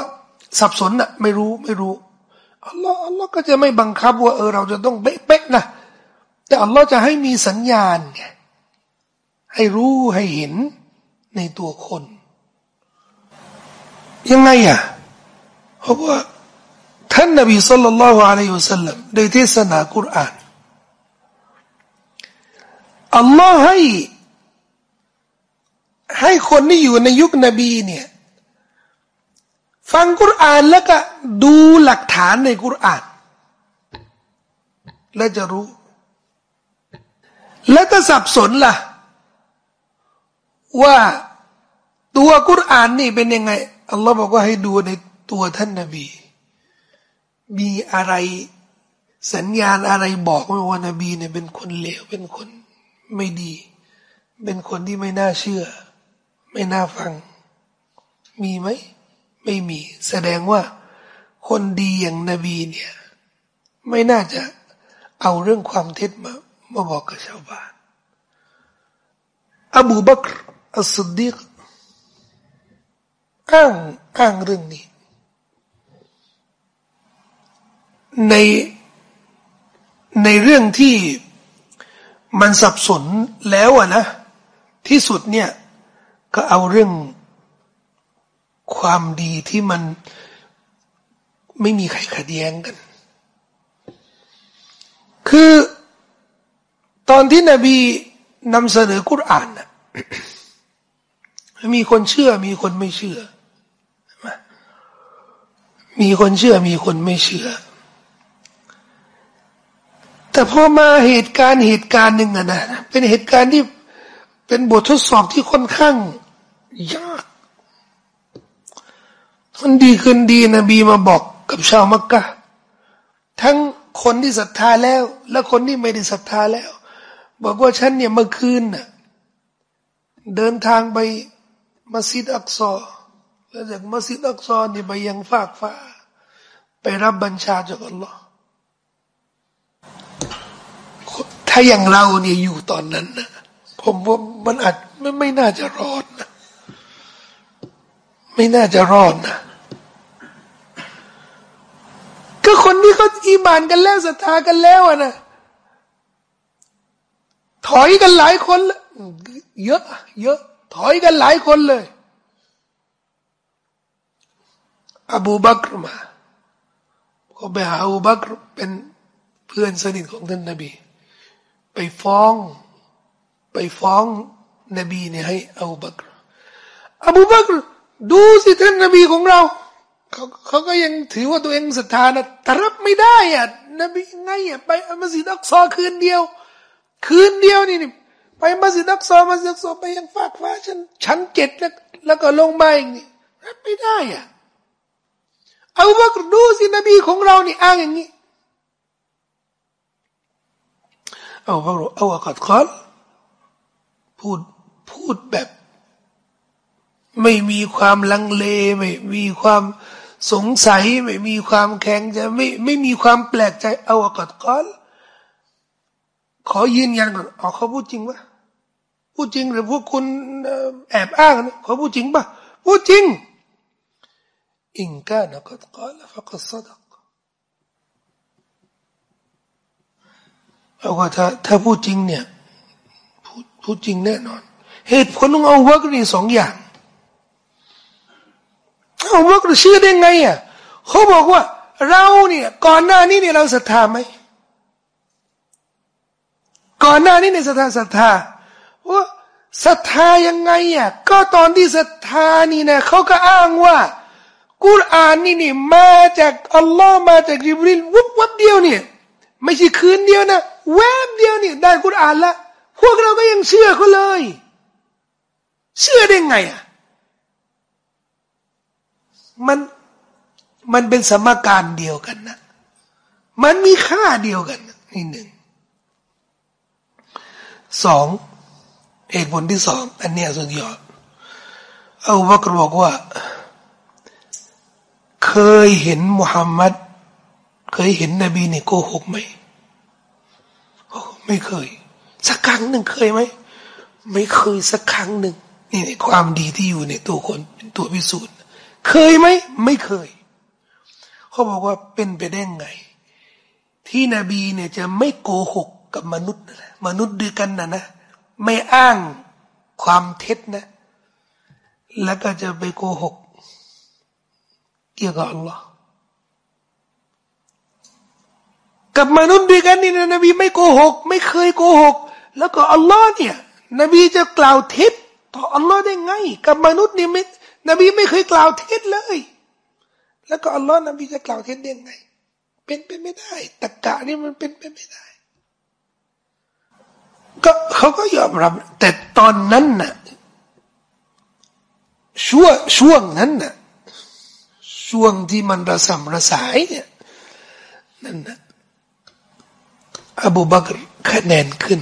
สับสนอะไม่รู้ไม่รู้ อัลลอฮ์อัลลอฮ์ก็จะไม่บังคับว่าเออเราจะต้องเป๊ะๆนะแต่อัลลอฮ์จะให้มีสัญญาณไงให้รู้ให้เห็นในตัวคน ยังไงอะเพราะว่าท่านนบีสุลต่านละฮ์อะลัยฮิวสัลลัมได้เทศนาคุรานอัลลอฮ์ให้ ให้คนที่อยู่ในยุคนบีเนี่ย ฟังกุรอานแล้วก็ดูหลักฐานในกุรอาน แล้วจะรู้ แล้วถ้าสับสนล่ะ ว่าตัวกุรอานนี่เป็นยังไงอัลลอฮ์บอกว่าให้ดูในตัวท่านนบี มีอะไรสัญญาณอะไรบอกว่านบีเนี่ยเป็นคนเลวเป็นคนไม่ดี เป็นคนที่ไม่น่าเชื่อ ไม่น่าฟัง มีไหม ไม่มี แสดงว่าคนดีอย่างนบีเนี่ย ไม่น่าจะเอาเรื่องความเท็จมามาบอกกับชาวบ้าน อบูบักรอัสดดีกอ้างอ้างเรื่องนี้ ในในเรื่องที่มันสับสนแล้วอะนะ ที่สุดเนี่ย ก็เอาเรื่อง ความดีที่มันไม่มีใครขัดแย้งกัน คือตอนที่นบีนำเสนอกุรอานนะมีคนเชื่อมีคนไม่เชื่อ มีคนเชื่อมีคนไม่เชื่อ แต่พอมาเหตุการณ์เหตุการณ์หนึ่งอะนะ เป็นเหตุการณ์ที่เป็นบททดสอบที่ค่อนข้างยาก คนดีคืนดีนบีมาบอกกับชาวมักกะทั้งคนที่ศรัทธาแล้ว และคนที่ไม่ได้ศรัทธาแล้ว บอกว่าฉันเนี่ยเมื่อคืนน่ะเดินทางไปมัสยิดอักซอแล้วจากมัสยิดอักซอนี่ไปยังฟากฟ้า ไปรับบัญชาจากอัลลอฮ์ถ้าอย่างเราเนี่ยอยู่ตอนนั้นนะผมว่ามันอาจไม่ไม่น่าจะรอดนะไม่น่าจะรอดนะ ก็คนที่เขาอีมานกันแล้วศรัทธากันแล้วอะนะถอยกันหลายคนละเยอะ เยอะ ถอยกันหลายคนเลย อบูบักรมาก็ไปหาอบูบักรเป็นเพื่อนสนิทของท่านนบี ไปฟ้อง ไปฟ้องนบีเนี่ยให้อบูบักรอบูบักรดูสิท่านนบีของเรา เขาเขาก็ยังถือว่าตัวเองศรัทธานะแต่รับไม่ได้อะนบีไงอะไปมัสยิดอักซอคืนเดียว คืนเดียวนี่นี่ไปมัสยิดอักซอมัสยิดอักซอไปยังฟากฟ้าชั้นชั้นเจ็ดแล้วแล้วก็ลงมาอีกนี่รับไม่ได้อะเอาว่าดูสินบีของเรานี่อ้างอย่างนี้เอาว่าเอาว่ากัดคอนพูดพูดแบบ ไม่มีความลังเลไม่มีความ สงสัยไม่มีความแข็งใจไม่ไม่มีความแปลกใจเอาอกาศก้อนขอยืนยันก่อนอ๋อเขาพูดจริงปะพูดจริงหรือพวกคุณแอบอ้างนะเขาพูดจริงปะพูดจริงอินกานกัดกาลฟักสดักเอาว่าถ้าถ้าพูดจริงเนี่ยพูดพูดจริงแน่นอน เหตุผลต้องเอาวักนี่สองอย่าง เอาบักรเชื่อได้ไงอะเขาบอกว่า เราเนี่ยก่อนหน้านี้เนี่ยเราศรัทธาไหมก่อนหน้านี้เนี่ยศรัทธาศรัทธาว่าศรัทธายังไงอะก็ตอนที่ศรัทธานี่นะเขาก็อ้างว่า กุรอานนี่นี่มาจากอัลลอฮ์มาจากจิบริลวุบวับเดียวเนี่ยไม่ใช่คืนเดียวนะแวบเดียวเนี่ยได้กุรอานละพวกเราก็ยังเชื่อเขาเลย เชื่อได้ไงอะ มันมันเป็นสมการเดียวกันนะ มันมีค่าเดียวกันนี่หนึ่ง สองเหตุผลที่สองอันนี้สุดยอดอาบักรบอกว่า เคยเห็นมุฮัมมัดเคยเห็นนบีเนี่ยโกหกไหมไม่เคย สักครั้งหนึ่งเคยไหมไม่เคยสักครั้งหนึ่งนี่ความดีที่อยู่ในตัวคนเป็นตัวพิสูจน์ เคยไหมไม่เคย เขาบอกว่าเป็นไปได้ไง ที่นบีเนี่ยจะไม่โกหกกับมนุษย์นะมนุษย์ด้วยกันนะนะไม่อ้างความเท็จนะ แล้วก็จะไปโกหก เกี่ยวกับอัลลอฮ์กับมนุษย์ด้วยกันนี่นะนบีไม่โกหก ไม่เคยโกหก แล้วก็อัลลอฮ์เนี่ย นบีจะกล่าวเท็จต่ออัลลอฮ์ได้ไง กับมนุษย์นี่ไม่ นบีไม่เคยกล่าวเท็จเลย แล้วก็อัลลอฮ์นบีจะกล่าวเท็จได้ไง เป็นไปไม่ได้ตะกะนี่มันเป็นไปไม่ได้ ก็เขาก็ยอมรับ แต่ตอนนั้นน่ะช่วงช่วงนั้นน่ะช่วงที่มันระสำระสายเนี่ยนั่นนะอบูบักรคะแนนขึ้น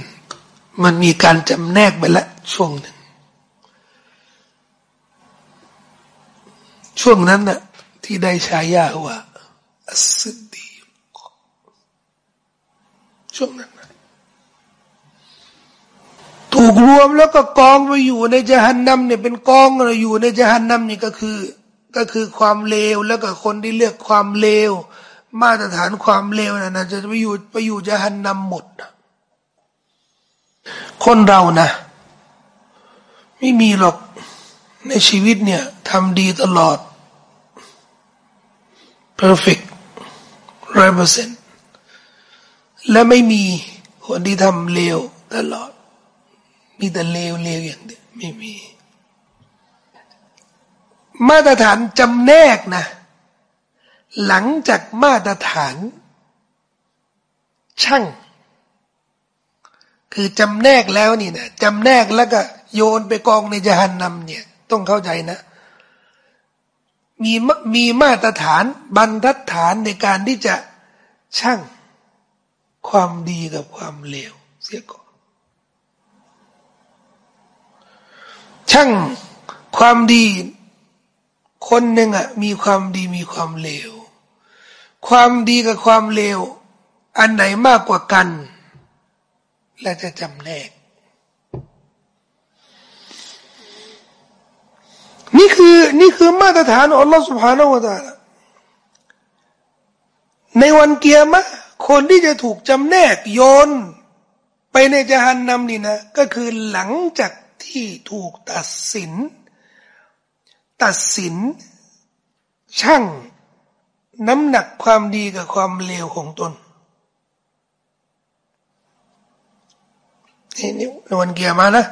มันมีการจำแนกไปละช่วงหนึ่ง ช่วงนั้นน่ะที่ได้ฉายาว่าอัสดีช่วงนั้นถูกรวมแล้วก็กองไปอยู่ในจหันนำเนี่ยเป็นกองอยู่ในจหันนำนี่ก็คือก็คือความเลวแล้วก็คนที่เลือกความเลว มาตรฐานความเลวนะนะจะไปอยู่ไปอยู่จหันนำหมดคนเรานะ ไม่มีหรอกในชีวิตเนี่ยทำดีตลอด perfect ร้อยเปอร์เซ็นต์และไม่มีคนที่ทำเลวตลอด มีแต่เลวเลวอย่างเดียวไม่มี มาตรฐานจำแนกนะ หลังจากมาตรฐาน ช่าง คือจำแนกแล้วนี่นะจำแนกแล้วก็โยนไปกองในจหันนำเนี่ย ต้องเข้าใจนะ มีมีมาตรฐานบรรทัดฐานในการที่จะช่างความดีกับความเลวเสียก่อนช่างความดี คนหนึ่งอะมีความดีมีความเลว ความดีกับความเลว อันไหนมากกว่ากัน และจะจำแนก นี่คือนี่คือมาตรฐานอัลลอฮฺสุบฮานาอัลลอฮฺในวันเกียร์มะคนที่จะถูกจำแนกโยน ไปในจหันนำนี่นะ ก็คือหลังจากที่ถูกตัดสิน ตัดสิน ช่างน้ำหนักความดีกับความเลวของตนนี่ในวันเกียร์มานะ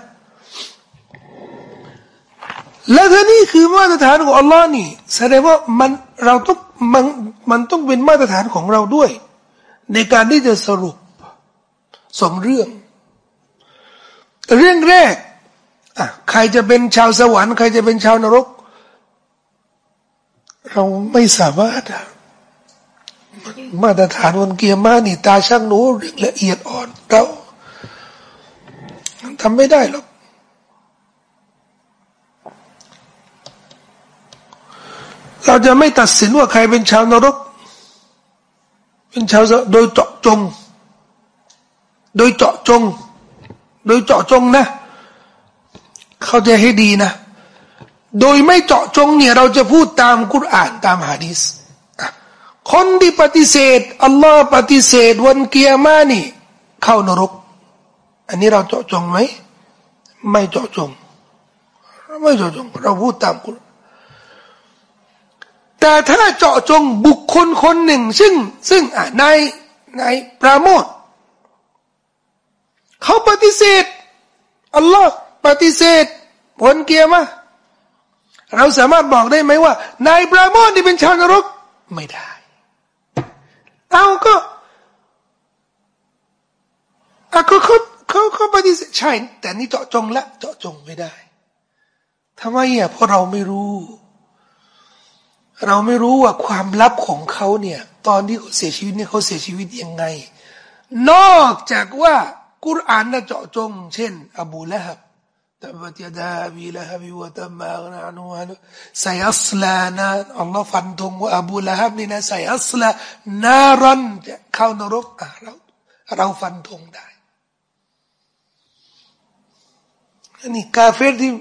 แล้วถ้านี่คือมาตรฐานของอัลลอฮ์นี่ แสดงว่ามันเราต้องมันมันต้องเป็นมาตรฐานของเราด้วย ในการที่จะสรุปสองเรื่อง เรื่องแรกอะใครจะเป็นชาวสวรรค์ใครจะเป็นชาวนรก เราไม่สามารถมาตรฐานวันเกียร์มานี่ตาช่างรู้เรื่องละเอียดอ่อนเราทำไม่ได้หรอก เราจะไม่ตัดสินว่าใครเป็นชาวนรก เป็นชาวโดยเจาะจง โดยเจาะจง โดยเจาะจงนะ เขาจะให้ดีนะ โดยไม่เจาะจงเนี่ยเราจะพูดตามกุรอานตามฮะดีสคนที่ปฏิเสธอัลลอฮ์ปฏิเสธวันเกียร์มานี่ เข้านรก อันนี้เราเจาะจงไหม ไม่เจาะจง ไม่เจาะจง เราพูดตามกุร แต่ถ้าเจาะจงบุคคลคนหนึ่ง ซึ่งซึ่งนายนายปราโมทเขาปฏิเสธอัลลอฮ์ปฏิเสธผลเกียร์มาเราสามารถบอกได้ไหมว่านายปราโมทนี่เป็นชาวนรกไม่ได้ เอาก็อะเขาเขาเขาเขาปฏิเสธใช่ แต่นี่เจาะจงละเจาะจงไม่ได้ทำไมอะเพราะเราไม่รู้ เราไม่รู้ว่าความลับของเขาเนี่ย ตอนที่เขาเสียชีวิตเนี่ยเขาเสียชีวิตยังไง นอกจากว่ากุรอานน่ะเจาะจง เช่น อบูละฮับตับตยดาบีละฮับวะตัมมานะนุฮะไซอัสลานะอัลลอฮ์ฟันธงว่าอบูละฮับนี่นะไซอัสลานารันจะเข้านรกอะเราเราฟันธงได้อันนี้กาเฟรที่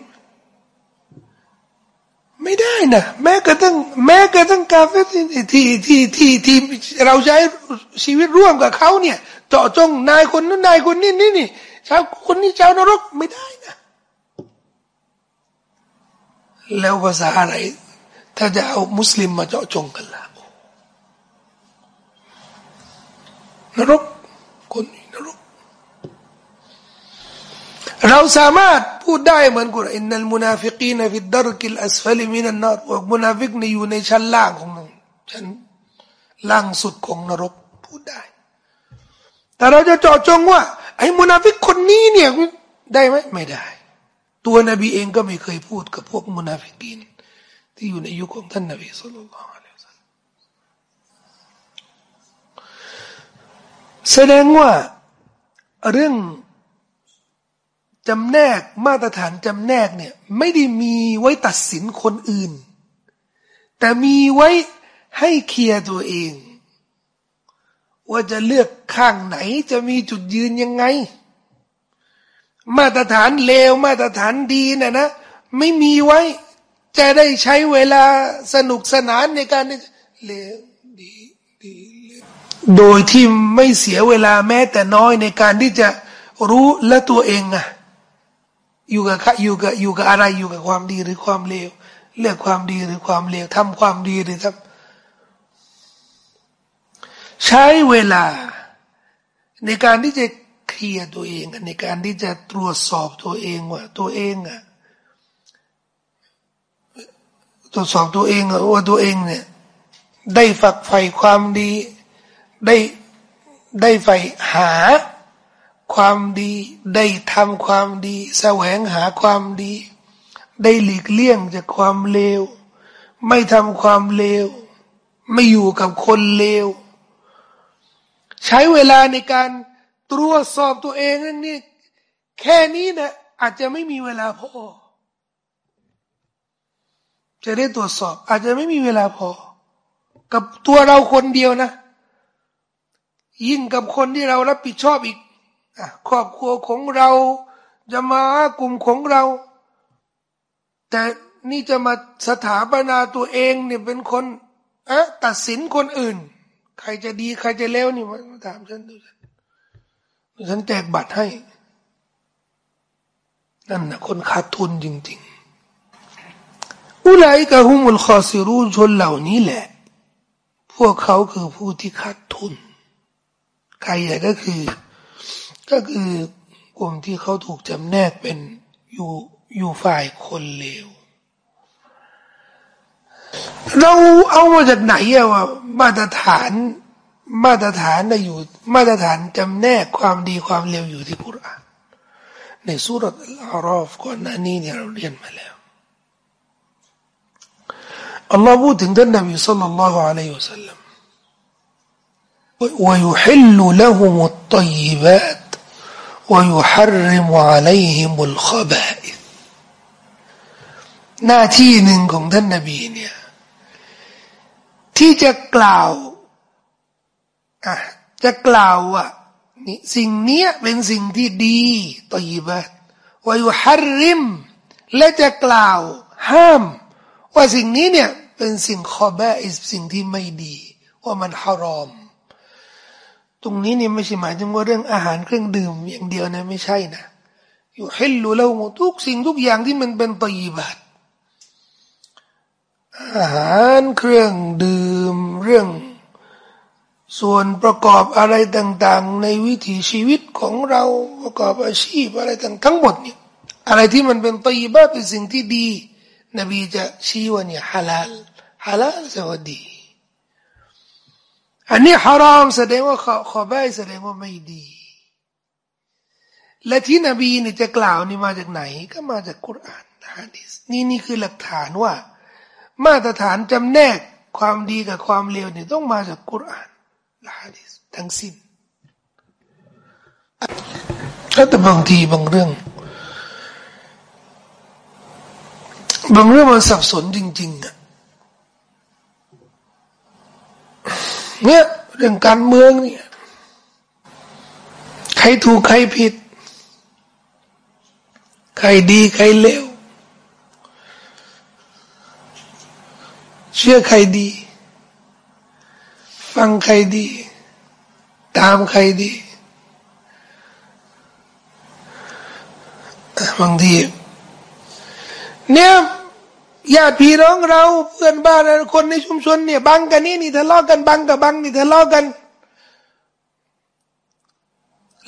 ไม่ได้นะแม้กระทั่งแม้กระทั่งกาเฟที่ที่ที่ที่ที่เราใช้ชีวิตร่วมกับเขาเนี่ยเจาะจงนายคนนั้นนายคนนี้นี่นี่ชาวคนนี้ชาวนรกไม่ได้นะแล้วภาษาอะไร ถ้าจะเอามุสลิมมาเจาะจงกันล่ะนรกคนนรก เราสามารถพูดได้เหมือนกุรอินนัลมุนาฟิกีนฟิดดารกิลอัสฟลิมินันนารว่ามุนาฟิกในอยู่ในชั้นล่างของชั้นล่างสุดของนรกพูดได้ แต่เราจะเจาะจงว่า ไอ้มุนาฟิกคนนี้เนี่ยได้ไหมไม่ได้ ตัวนบีเองก็ไม่เคยพูดกับพวกมุนาฟิกินที่อยู่ในยุคของท่านนบีสุลต่านแสดงว่าเรื่อง จำแนกมาตรฐานจำแนกเนี่ยไม่ได้มีไว้ตัดสินคนอื่น แต่มีไว้ให้เคลียร์ตัวเอง ว่าจะเลือกข้างไหนจะมีจุดยืนยังไง มาตรฐานเลวมาตรฐานดีน่ะนะไม่มีไว้จะได้ใช้เวลาสนุกสนานในการเลวดีดีโดยที่ไม่เสียเวลาแม้แต่น้อยในการที่จะรู้และตัวเองอะ อยู่กับอยู่กับอยู่กับอะไรอยู่กับความดีหรือความเลวเลือกความดีหรือความเลวทำความดีหรือทำใช้เวลา ในการที่จะเคลียร์ตัวเองในการที่จะตรวจสอบตัวเองว่า ตัวเองอะตรวจสอบตัวเองว่าตัวเองเนี่ย ได้ฝักใฝ่ความดี ได้ได้ใฝ่หา ความดี ได้ทำความดี แสวงหาความดี ได้หลีกเลี่ยงจากความเลว ไม่ทำความเลว ไม่อยู่กับคนเลว ใช้เวลาในการตรวจสอบตัวเองนั่นนี่แค่นี้นะอาจจะไม่มีเวลาพอ จะได้ตรวจสอบ อาจจะไม่มีเวลาพอ กับตัวเราคนเดียวนะ ยิ่งกับคนที่เรารับผิดชอบอีก ครอบครัวของเราจะมากลุ่มของเรา แต่นี่จะมาสถาปนาตัวเองเนี่ยเป็นคนอะตัดสินคนอื่น ใครจะดีใครจะเลวนี่มาถามฉันดูฉันฉันแจกบัตรให้ นั่นนะคนขาดทุนจริง ๆ อุไลกะฮุมุลคอซิรูชนเหล่านี้แหละ พวกเขาคือผู้ที่ขาดทุน ใครก็คือ ก็คือกลุ่มที่เขาถูกจำแนกเป็นอยู่อยู่ฝ่ายคนเลวเราเอามาจากไหนอะว่ามาตรฐานมาตรฐานนะอยู่มาตรฐานจำแนกความดีความเลวอยู่ที่กุรอานในสุรษอัลอารอฟก่อนหน้านี้เนี่ยเราเรียนมาแล้วอัลลอฮ์พูดถึงท่านนบีสัลลัลลอฮุอะลัยฮิวสัลลัม ويحل لهم الطيبات ويحرم عليهم الخبائث หน้าที่หนึ่งของท่านนบีเนี่ยที่จะกล่าวอ่ะจะกล่าวว่านี่สิ่งนี้เป็นสิ่งที่ดีตยบัตวายุฮาริมและจะกล่าวห้าม ว่าสิ่งนี้เนี่ยเป็นสิ่งขอบะอิสสิ่งที่ไม่ดี ว่ามันฮารอม ตรงนี้เนี่ยไม่ใช่หมายถึงว่าเรื่องอาหารเครื่องดื่มอย่างเดียวนะไม่ใช่นะอยู่ให้รู้แล้วทุกสิ่งทุกอย่างที่มันเป็นตยีบัตอาหารเครื่องดื่มเรื่อง ส่วนประกอบอะไรต่าง ๆ ในวิถีชีวิตของเราประกอบอาชีพอะไรต่างทั้งหมดเนี่ยอะไรที่มันเป็นตยีบัตเป็นสิ่งที่ดี นบีจะชี้ว่าเนี่ยฮาลาลฮาลาลสวัสดี อันนี้ฮารามแสดงว่าขอขอบ้แสดงว่าไม่ดี และที่นบีเนี่ยจะกล่าวนี่มาจากไหน ก็มาจากกุรอานฮะดิษนี่นี่คือหลักฐานว่า มาตรฐานจำแนกความดีกับความเลวเนี่ยต้องมาจากกุรอานฮะดิษทั้งสิ้นแต่บางทีบางเรื่อง บางเรื่องมันสับสนจริง ๆอะ เนี่ยเรื่องการเมืองเนี่ย ใครถูกใครผิด ใครดีใครเลวเชื่อใครดี ฟังใครดี ตามใครดีบางทีเนี่ย ญาติพี่น้องเราเพื่อนบ้านคนในชุมชนเนี่ยบังกันนี่นี่ทะเลาะกันบังกับบังนี่ทะเลาะกัน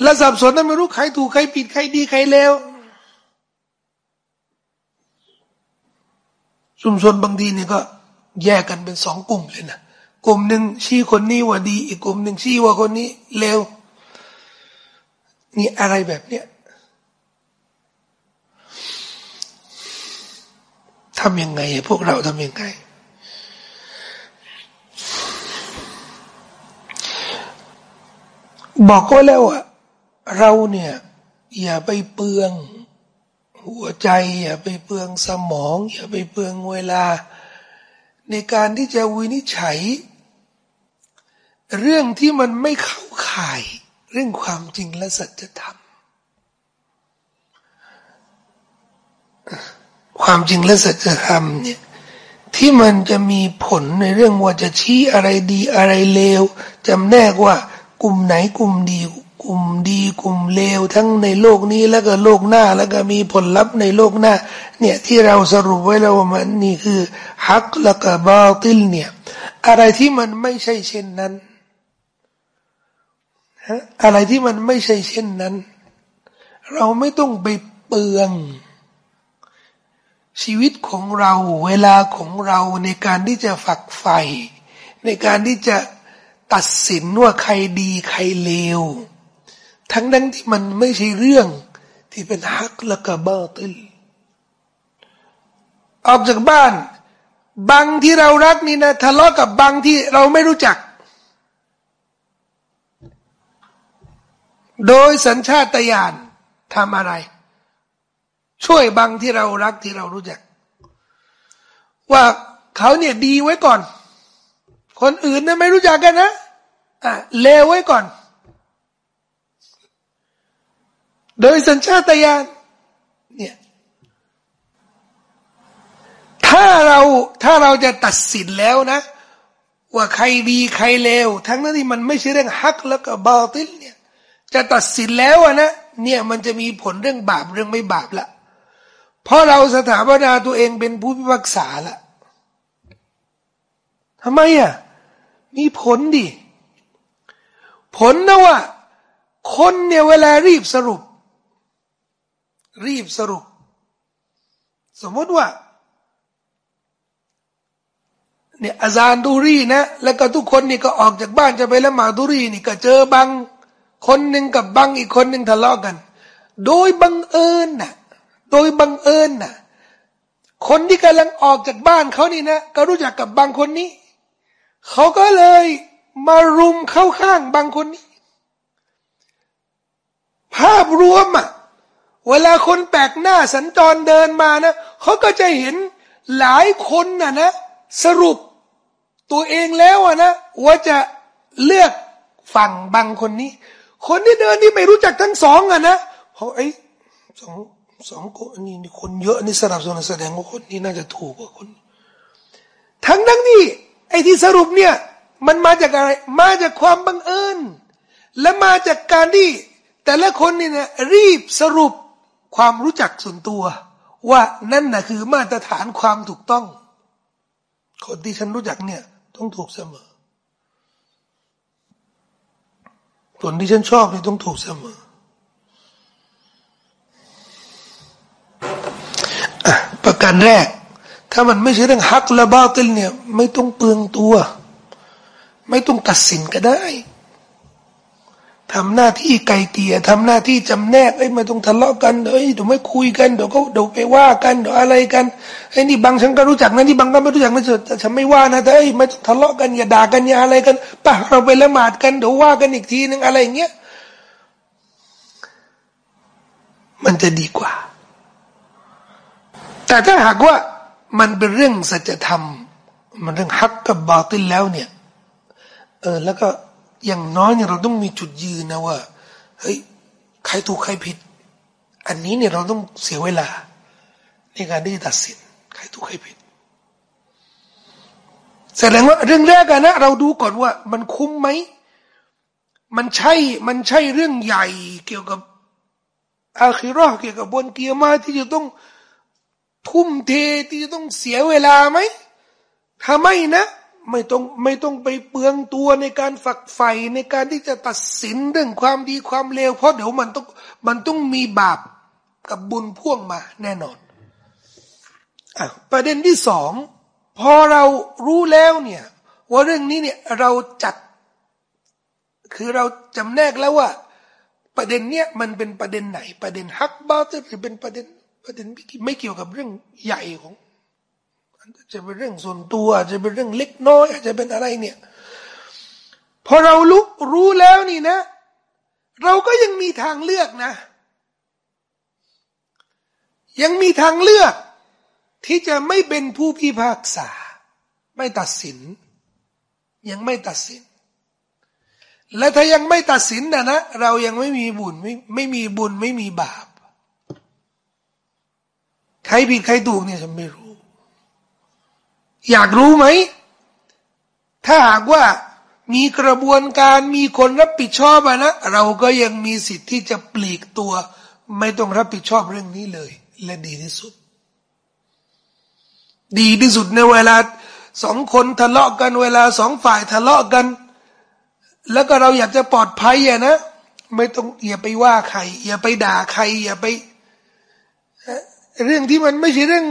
และสับสนไม่รู้ใครถูกใครผิดใครดีใครเลวชุมชนบางทีนี่ก็แยกกันเป็นสองกลุ่มเลยนะกลุ่มหนึ่งชี้คนนี้ว่าดี อีกกลุ่มหนึ่งชี้ว่าคนนี้เลวนี่อะไรแบบเนี้ย ทำยังไง พวกเราทำยังไง บอกก็แล้วอะเราเนี่ย อย่าไปเปลือง หัวใจ อย่าไปเปลืองสมอง อย่าไปเปลืองเวลา ในการที่จะวินิจฉัย เรื่องที่มันไม่เข้าข่าย เรื่องความจริงและสัจธรรม ความจริงและสัจธรรมเนี่ยที่มันจะมีผลในเรื่องว่าจะชี้อะไรดีอะไรเลวจำแนกว่ากลุ่มไหนกลุ่มดี กลุ่มดีกลุ่มเลวทั้งในโลกนี้แล้วก็โลกหน้าแล้วก็มีผลลัพธ์ในโลกหน้า เนี่ยที่เราสรุปไว้แล้วว่ามันนี่คือฮักและก็บาติลเนี่ยอะไรที่มันไม่ใช่เช่นนั้นอะไรที่มันไม่ใช่เช่นนั้น เราไม่ต้องไปเปลือง ชีวิตของเราเวลาของเราในการที่จะฝักใฝ่ในการที่จะตัดสินว่าใครดีใครเลว ทั้งนั้นที่มันไม่ใช่เรื่องที่เป็นฮักและกะบาติลออกจากบ้าน บางที่เรารักนี่นะทะเลาะกับบางที่เราไม่รู้จัก โดยสัญชาตญาณทำอะไร ช่วยบางที่เรารักที่เรารู้จัก ว่าเขาเนี่ยดีไว้ก่อน คนอื่นนะไม่รู้จักกันนะอะเลวไว้ก่อน โดยสัญชาตญาณเนี่ยถ้าเราถ้าเราจะตัดสินแล้วนะ ว่าใครดีใครเลวทั้งนั้นที่มันไม่ใช่เรื่องฮักแล้วก็บาติลเนี่ยจะตัดสินแล้วนะเนี่ยมันจะมีผลเรื่องบาปเรื่องไม่บาปละ เพราะเราสถาปนาตัวเองเป็นผู้พิพากษาละทำไมอะ มีผลดิ ผลนะว่า คนเนี่ยเวลารีบสรุป รีบสรุป สมมติว่าเนี่ยอาจารย์ดูรีนะ แล้วก็ทุกคนนี่ก็ออกจากบ้านจะไปละหมาดดูรีนี่ก็เจอบังคนหนึ่งกับบังอีกคนหนึ่งทะเลาะกัน โดยบังเอิญน่ะ โดยบังเอิญน่ะคนที่กำลังออกจากบ้านเขานี่นะก็รู้จักกับบางคนนี้ เขาก็เลยมารุมเข้าข้างบางคนนี้ ภาพรวมอะเวลาคนแปลกหน้าสัญจรเดินมานะเขาก็จะเห็นหลายคนน่ะนะ สรุปตัวเองแล้วอะนะว่าจะเลือกฝั่งบางคนนี้ คนที่เดินที่ไม่รู้จักทั้งสองอะนะเพราะไอ้สอง สองคนนี่คนเยอะนี่สนับสนุนแสดงว่าคนนี้น่าจะถูกกว่าคน ทั้งทั้งที่ไอ้ที่สรุปเนี่ย มันมาจากอะไร มาจากความบังเอิญ และมาจากการที่ แต่ละคนนี่นะรีบสรุปความรู้จักส่วนตัว ว่านั่นนะคือมาตรฐานความถูกต้อง คนที่ฉันรู้จักเนี่ย ต้องถูกเสมอคนที่ฉันชอบเนี่ยต้องถูกเสมอ ประการแรก ถ้ามันไม่ใช่เรื่องฮักและบาติลเนี่ย ไม่ต้องเปลืองตัว ไม่ต้องตัดสินก็ได้ทำหน้าที่ไกลเกียทำหน้าที่จำแนกไอ้ไม่ต้องทะเลาะกันเอ้ยเดี๋ยวไม่คุยกันเดี๋ยวก็เดี๋ยวไปว่ากันเดี๋ยวอะไรกันไอ้นี่บางฉันก็รู้จักนะนี่บางก็ไม่รู้จักนะแต่ฉันไม่ว่านะแต่ไอ้ไม่ต้องทะเลาะกันอย่าด่ากันอย่าอะไรกันป่ะเราไปละหมาดกันเดี๋ยวว่ากันอีกทีนึงอะไรอย่างเงี้ยมันจะดีกว่า แต่ถ้าหากว่ามันเป็นเรื่องสัจธรรม มันเรื่องฮักกับบาติลแล้วเนี่ยเออแล้วก็อย่างน้อยเนี่ยเราต้องมีจุดยืนนะว่าเฮ้ยใครถูกใครผิด อันนี้เนี่ยเราต้องเสียเวลา ในการที่จะตัดสิน ใครถูกใครผิดแสดงว่าเรื่องแรกกันนะ เราดูก่อนว่า มันคุ้มไหมมันใช่ มันใช่เรื่องใหญ่เกี่ยวกับอาคิรอเกี่ยวกับบนเกียร์มาที่จะต้อง ทุ่มเทที่ต้องเสียเวลาไหมถ้าไม่นะ ไม่ต้องไม่ต้องไปเปลืองตัวในการฝักใฝ่ในการที่จะตัดสินเรื่องความดีความเลวเพราะเดี๋ยวมันต้องมันต้องมีบาปกับบุญพ่วงมาแน่นอนอประเด็นที่สองพอเรารู้แล้วเนี่ยว่าเรื่องนี้เนี่ยเราจัด คือเราจำแนกแล้วว่า ประเด็นเนี้ยมันเป็นประเด็นไหน ประเด็นฮักบาตหรือเป็นประเด็น ประเด็นไม่เกี่ยวกับเรื่องใหญ่ของจะเป็นเรื่องส่วนตัวจะเป็นเรื่องเล็กน้อยอาจจะเป็นอะไรเนี่ย พอเรารู้รู้แล้วนี่นะ เราก็ยังมีทางเลือกนะ ยังมีทางเลือก ที่จะไม่เป็นผู้พิพากษา ไม่ตัดสิน ยังไม่ตัดสิน และถ้ายังไม่ตัดสินนะนะ เรายังไม่มีบุญไม่ไม่มีบุญไม่มีบาป ใครผิดใครถูกเนี่ยฉันไม่รู้ อยากรู้ไหม ถ้าหากว่ามีกระบวนการมีคนรับผิดชอบนะเราก็ยังมีสิทธิ์ที่จะปลีกตัว ไม่ต้องรับผิดชอบเรื่องนี้เลย และดีที่สุด ดีที่สุดในเวลาสองคนทะเลาะกันเวลาสองฝ่ายทะเลาะกัน แล้วก็เราอยากจะปลอดภัยอะนะ ไม่ต้องอย่าไปว่าใคร อย่าไปด่าใคร อย่าไป เรื่องที่มันไม่ใช่เรื่อง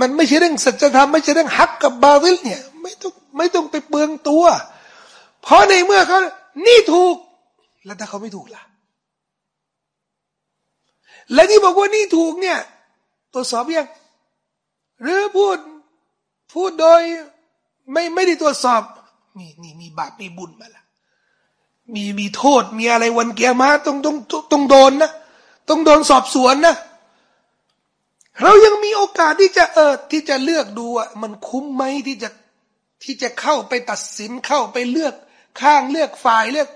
มันไม่ใช่เรื่องสัจธรรมไม่ใช่เรื่องฮักกับบาวิลเนี่ย ไม่ต้องไม่ต้องไปเปลืองตัว เพราะในเมื่อเขานี่ถูก แล้วถ้าเขาไม่ถูกล่ะ และที่บอกว่านี่ถูกเนี่ยตรวจสอบยังหรือพูดพูดโดยไม่ไม่ได้ตรวจสอบมีนี่มีบาปมีบุญมาละมีมีโทษมีอะไรวันเกียร์มาต้องต้องต้องโดนนะต้องโดนสอบสวนนะ เรายังมีโอกาสที่จะเออที่จะเลือกดูอะมันคุ้มไหมที่จะที่จะเข้าไปตัดสินเข้าไปเลือกข้างเลือกฝ่ายเลือก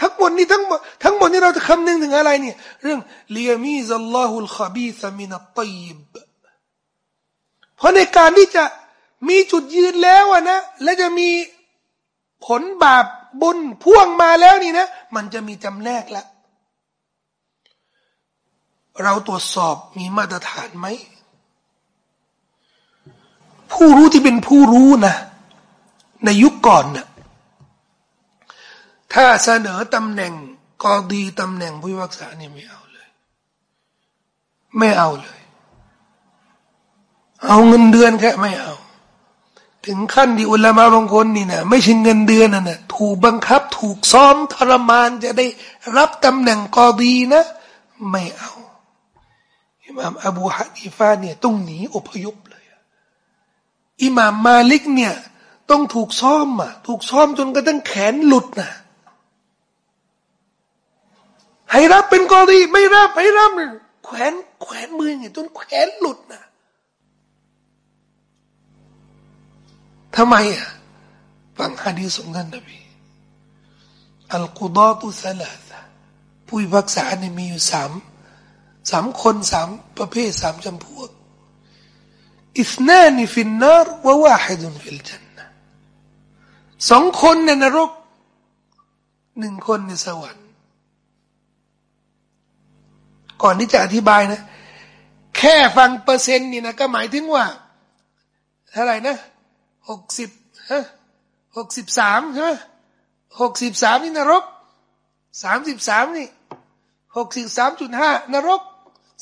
ทั้งหมดนี้ทั้งหมดทั้งหมดนี้เราจะคำนึงถึงอะไรเนี่ย เรื่องเลียมีซัลลอฮุลขบีสมินัตตีบเพราะในการที่จะมีจุดยืนแล้วนะ และจะมีผลบาปบุญพ่วงมาแล้วนี่นะ มันจะมีจำแนกล้ว เราตรวจสอบมีมาตรฐานไหม ผู้รู้ที่เป็นผู้รู้นะ ในยุคก่อนนะถ้าเสนอตำแหน่งกอดีตำแหน่งผู้พิพากษาเนี่ยไม่เอาเลย ไม่เอาเลย เอาเงินเดือนแค่ไม่เอา ถึงขั้นที่อุลามะบางคนนี่นะไม่ใช่เงินเดือนนะนะถูกบังคับ ถูกซ้อมทรมานจะได้รับตำแหน่งกอดีนะ ไม่เอา อิหม่ามอบูฮานีฟาเนี่ยต้องหนีอพยพเลยอิหม่ามมาลิกเนี่ย ต้องถูกซ้อมอะถูกซ้อมจนกระทั่งแขนหลุดนะให้รับเป็นกรณีไม่รับให้รับแขวนแขวนมืออย่างจนแขวนหลุดนะทำไมอะฟังฮะดีสของท่านนบีอัลกุดาตุสลาผู้พิพากษาเนี่ยมีอยู่สาม สามคนสามประเภทสามจำพวกอิสนานิฟินนารวะวาฮิดุนฟิลจันนะสองคนในนรกหนึ่งคนในสวรรค์ ก่อนที่จะอธิบายนะ แค่ฟังเปอร์เซ็นต์นี่นะก็หมายถึงว่าเท่าไหร่นะหกสิบฮะหกสิบสามใช่ไหมหกสิบสามนี่นรกสามสิบสามนี่หกสิบสามจุดห้านรก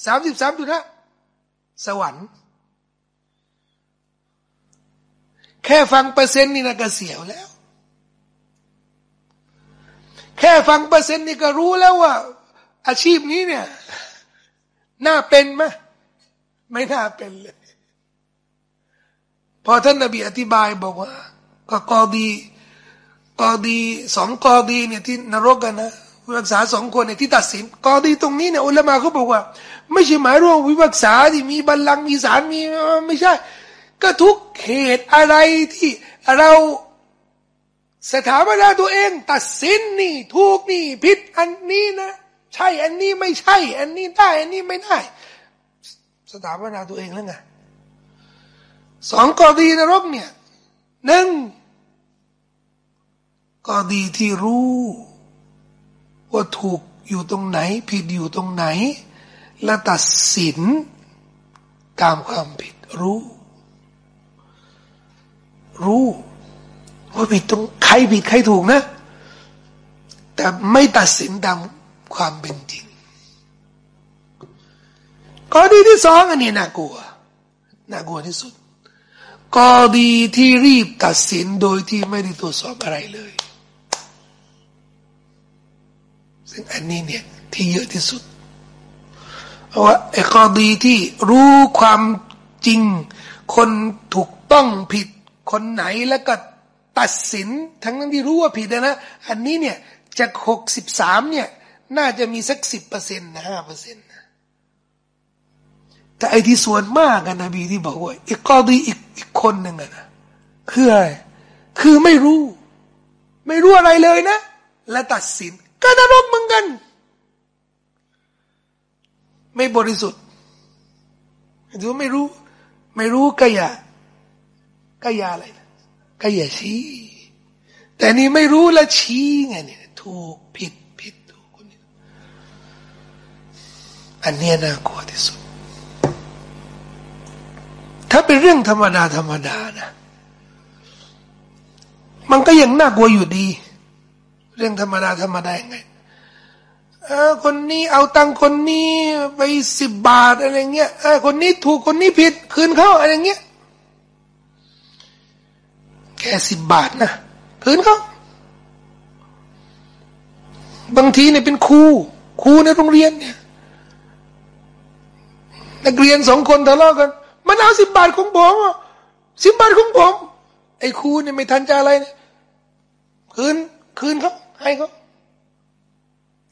สามสิบสามจุดห้าสวรรค์ แค่ฟังเปอร์เซ็นต์นี่นะก็เสียวแล้ว แค่ฟังเปอร์เซ็นต์นี่ก็รู้แล้วว่า อาชีพนี้เนี่ย น่าเป็นไหมไม่น่าเป็นเลย พอท่านนบีอธิบายบอกว่า ก็กอดีกอดีสองกอดีเนี่ยที่นรกกันนะ วิพากษาสองคนเนี่ยที่ตัดสินกอดีตรงนี้เนี่ยอุลามะเขาบอกว่า ไม่ใช่หมายรวมวิพากษาที่มีบัลลังก์มีศาลมีไม่ใช่ ก็ทุกเหตุอะไรที่เราสถาปนาตัวเอง ตัดสินนี่ถูกนี่ผิดอันนี้นะใช่อันนี้ไม่ใช่ อันนี้ได้อันนี้ไม่ได้ สถาปนาตัวเองแล้วไงสองกอดีนรกเนี่ยหนึ่งกอดีที่รู้ ว่าถูกอยู่ตรงไหน ผิดอยู่ตรงไหน และตัดสินตามความผิดรู้ รู้ว่าผิดตรงใครผิดใครถูกนะ แต่ไม่ตัดสินตามความเป็นจริงกรณีที่สองอันนี้น่ากลัวน่ากลัวที่สุดกอดีที่รีบตัดสินโดยที่ไม่ได้ตรวจสอบอะไรเลย อันนี้เนี่ย ที่เยอะที่สุดเพราะว่าไอ้กอดีที่รู้ความจริง คนถูกต้องผิดคนไหนแล้วก็ตัดสิน ทั้งนั้นที่รู้ว่าผิดนะ อันนี้เนี่ยจากหกสิบสามเนี่ย น่าจะมีสักสิบเปอร์เซ็นต์นะห้าเปอร์เซ็นต์แต่ไอ้ที่ส่วนมากกันนบีที่บอกว่าอีกกอดีอีกอีกคนหนึ่งอะนะคืออะไรคือไม่รู้ ไม่รู้อะไรเลยนะ และตัดสิน ก็นรกเหมือนกัน ไม่บริสุทธิ์ถือไม่รู้ ไม่รู้ก็อย่าก็อย่าอะไรก็อย่าชี้แต่นี่ไม่รู้ละชี้ไงเนี่ยถูกผิดผิดถูกคนนี้อันนี้น่ากลัวที่สุด ถ้าเป็นเรื่องธรรมดาธรรมดานะ มันก็ยังน่ากลัวอยู่ดี เรื่องธรรมดาธรรมดาไงเออคนนี้เอาตังคนนี้ไปสิบบาทอะไรเงี้ยเออคนนี้ถูกคนนี้ผิดคืนเขาอะไรเงี้ยแค่สิบบาทนะคืนเขาบางทีเนี่ยเป็นครูครูในโรงเรียนเนี่ยนักเรียนสองคนทะเลาะกัน มันเอาสิบบาทของผมสิบบาทของผม ไอ้ครูเนี่ยไม่ทันจะอะไรคืนคืนเขา ให้เขา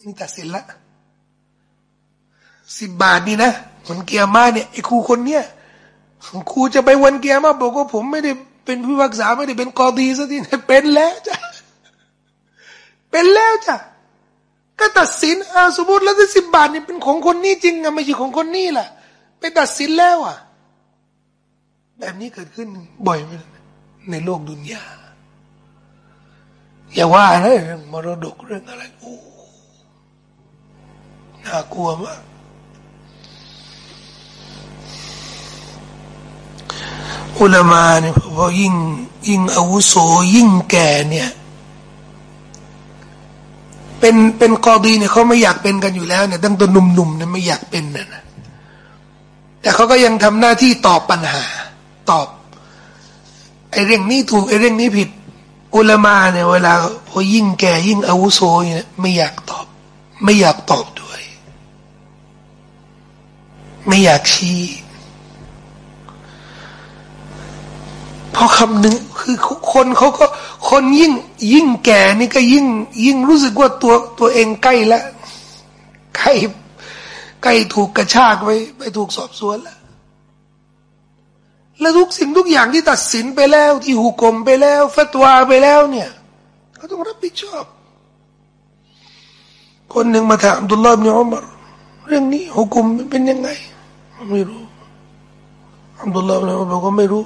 นี่ตัดสินละสิบบาทนี่นะวันเกียร์มาเนี่ยไอ้ครูคนเนี้ยครูจะไปวันเกียร์มาบอกว่าผมไม่ได้เป็นผู้พักษาไม่ได้เป็นกอดีซะทีเป็นแล้วจ้ะเป็นแล้วจ้ะก็ตัดสินอาสมมติแล้วที่สิบบาทนี่เป็นของคนนี้จริงอะไม่ใช่ของคนนี้แหละไปตัดสินแล้วอะแบบนี้เกิดขึ้นบ่อยไหมในโลกดุนยา อย่าว่านะเรื่องมรดกเรื่องอะไรโอ้น่ากลัวมากอุลามาเนี่ยพอยิ่งยิ่งอาวุโสยิ่งแก่เนี่ย เป็นเป็นกอดีเนี่ยเขาไม่อยากเป็นกันอยู่แล้วเนี่ยตั้งแต่หนุ่มๆเนี่ยไม่อยากเป็นนะนะแต่เขาก็ยังทำหน้าที่ตอบปัญหา ตอบไอ้เรื่องนี้ถูกไอ้เรื่องนี้ผิด อุลมาเนี่ยเวลาพอยิ่งแก่ยิ่งอาวุโสเนี่ยไม่อยากตอบ ไม่อยากตอบด้วย ไม่อยากชี้พราะคำหนึ่งคือคนเขาก็คนยิ่ง ยิ่งแก่นี่ก็ยิ่ง ยิ่งรู้สึกว่าตัวตัวเองใกล้ล้วใกล้ใกล้ถูกกระชากไปไปถูกสอบสวนแล้ว แล้วทุกสิ่งทุกอย่างที่ตัดสินไปแล้ว ที่หุกกลมไปแล้วฟัตวาไปแล้วเนี่ยเขาต้องรับผิดชอบ คนหนึ่งมาถามดุลลาบเนี่ยอุมรเรื่องนี้หุกกลมเป็นยังไง ไม่รู้อัมดุลลาบเนี่ยบอกว่าไม่รู้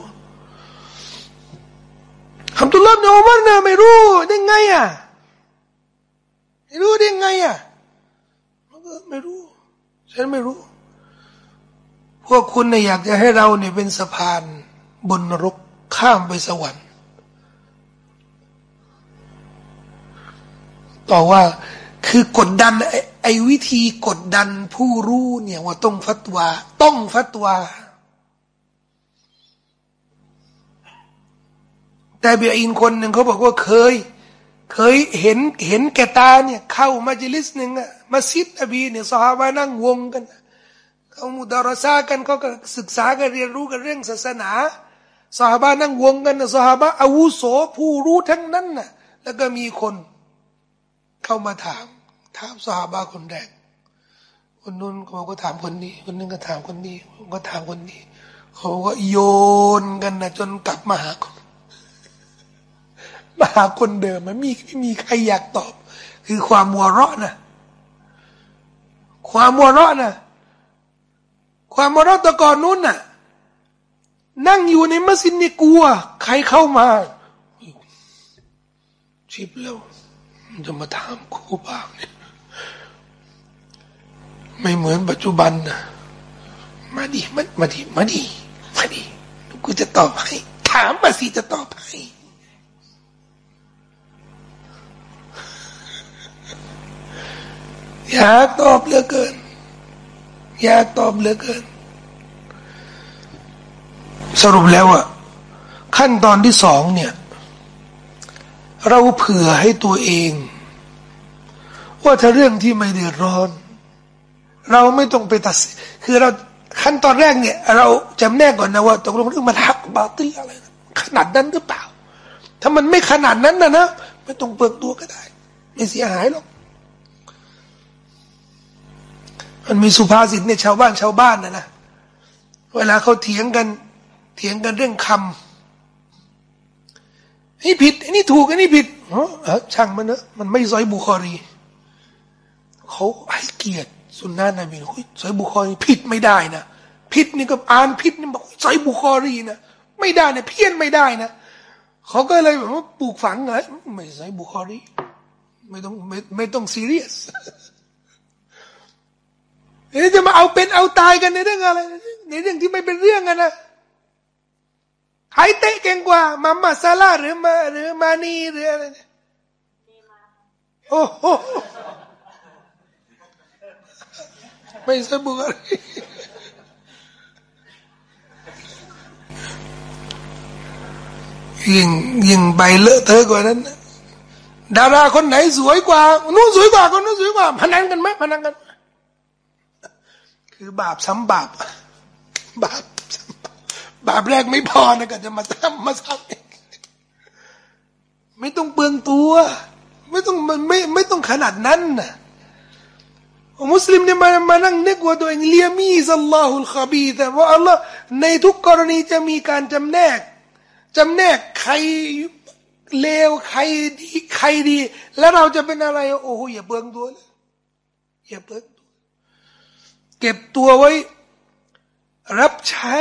อับดุลลาห์เนี่ยอุมรเนี่ยไม่รู้ได้ไงอะไม่รู้ได้ไงอะมันก็ไม่รู้ฉันไม่รู้ วกคุณเนี่ยอยากจะให้เราเนี่ยเป็นสะพานบนนรกข้ามไปสวรรค์ ต่อว่าคือกดดันไอ้วิธีกดดันผู้รู้เนี่ยว่าต้องฟัตวา ต้องฟัตวา แต่เบียอินคนหนึ่งเขาบอกว่าเคย เคยเห็นเห็นแกตาเนี่ย เข้ามาจิลิสหนึ่งอะมาซิดอบีเนี่ยสหาบานั่งวงกัน เขามุดารซากันเขาก็ศึกษากันเรียนรู้กันเรื่องศาสนาสหบานั่งวงกันนะสหบาอาวุโสผู้รู้ทั้งนั้นน่ะ แล้วก็มีคนเข้ามาถาม ถามสหบาคนแรกคนนู้นเขาก็ถามคนนี้ คนนึงก็ถามคนนี้ก็ถามคนนี้เขาก็โยนกันนะจนกลับมาหาคนมาหาคนเดิมมันมีไม่มีใครอยากตอบ คือความมัวเราะนะความมัวเราะนะ ความมัวเราะตก่อนนู้นน่ะ นั่งอยู่ในมัสยิดนี่กลัว ใครเข้ามา ชิบแล้ว จะมาถามครูบ้างเนี่ยไม่เหมือนปัจจุบันนะมาดิมามาดิมาดิมาดิกูจะตอบให้ ถามมาสิจะตอบให้อยากตอบเหลือเกิน อยากตอบเหลือเกิน สรุปแล้วอะขั้นตอนที่สองเนี่ย เราเผื่อให้ตัวเอง ว่าถ้าเรื่องที่ไม่เดือดร้อน เราไม่ต้องไปตัดสินคือเราขั้นตอนแรกเนี่ย เราจำแนกก่อนนะว่าตกลงเรื่องมันหักบาติลอะไรขนาดนั้นหรือเปล่า ถ้ามันไม่ขนาดนั้นนะนะไม่ต้องเปิดตัวก็ได้ ไม่เสียหายหรอก มันมีสุภาษิตเนี่ยชาวบ้านชาวบ้านนะนะเวลาเขาเถียงกัน เถียงกันเรื่องคำนี่ผิดอันนี้ถูกอันนี้ผิดเออช่างมันเนอะมันไม่เศาะฮีฮ์บุคอรีเขาให้เกียรติสุนนะนบีเศาะฮีฮ์บุคอรีผิดไม่ได้นะผิดนี่ก็อ่านผิดนี่บอกเศาะฮีฮ์บุคอรีนะไม่ได้นะเพี้ยนไม่ได้นะเขาก็เลยแบบว่าปลูกฝังไงไม่ใช่บุคอรีไม่ต้องไม่ไม่ต้องซีเรียส นี่จะมาเอาเป็นเอาตายกันในเรื่องอะไร ในเรื่องที่ไม่เป็นเรื่องกันนะใครเตะเก่งกว่ามามาซาลาหรือมาหรือมานีหรืออะไรเนี่ยโอ้โหไม่ใช่บุคอรียิ่งยิ่งใบเลอะเทอะกว่านั้นดาราคนไหนสวยกว่านู้นสวยกว่าคนนู้นสวยกว่าพนันกันไหมพนันกัน คือบาปซ้ำบาป บาปบาปแรกไม่พอนะก็จะมาทำมาซ้ำเองไม่ต้องเปลืองตัว ไม่ต้องมันไม่ไม่ต้องขนาดนั้นนะมุสลิมเนี่ยมามานั่งนึกว่าตัวเองเลียมีสัลลอฮุลขบีแต่ว่าอัลลอฮ์ในทุกกรณีจะมีการจำแนกจำแนกใครเลวใครดีใครดี แล้วเราจะเป็นอะไร โอ้โหอย่าเบิ่งตัวเลยอย่าเบิ่งตัว เก็บตัวไว้ รับใช้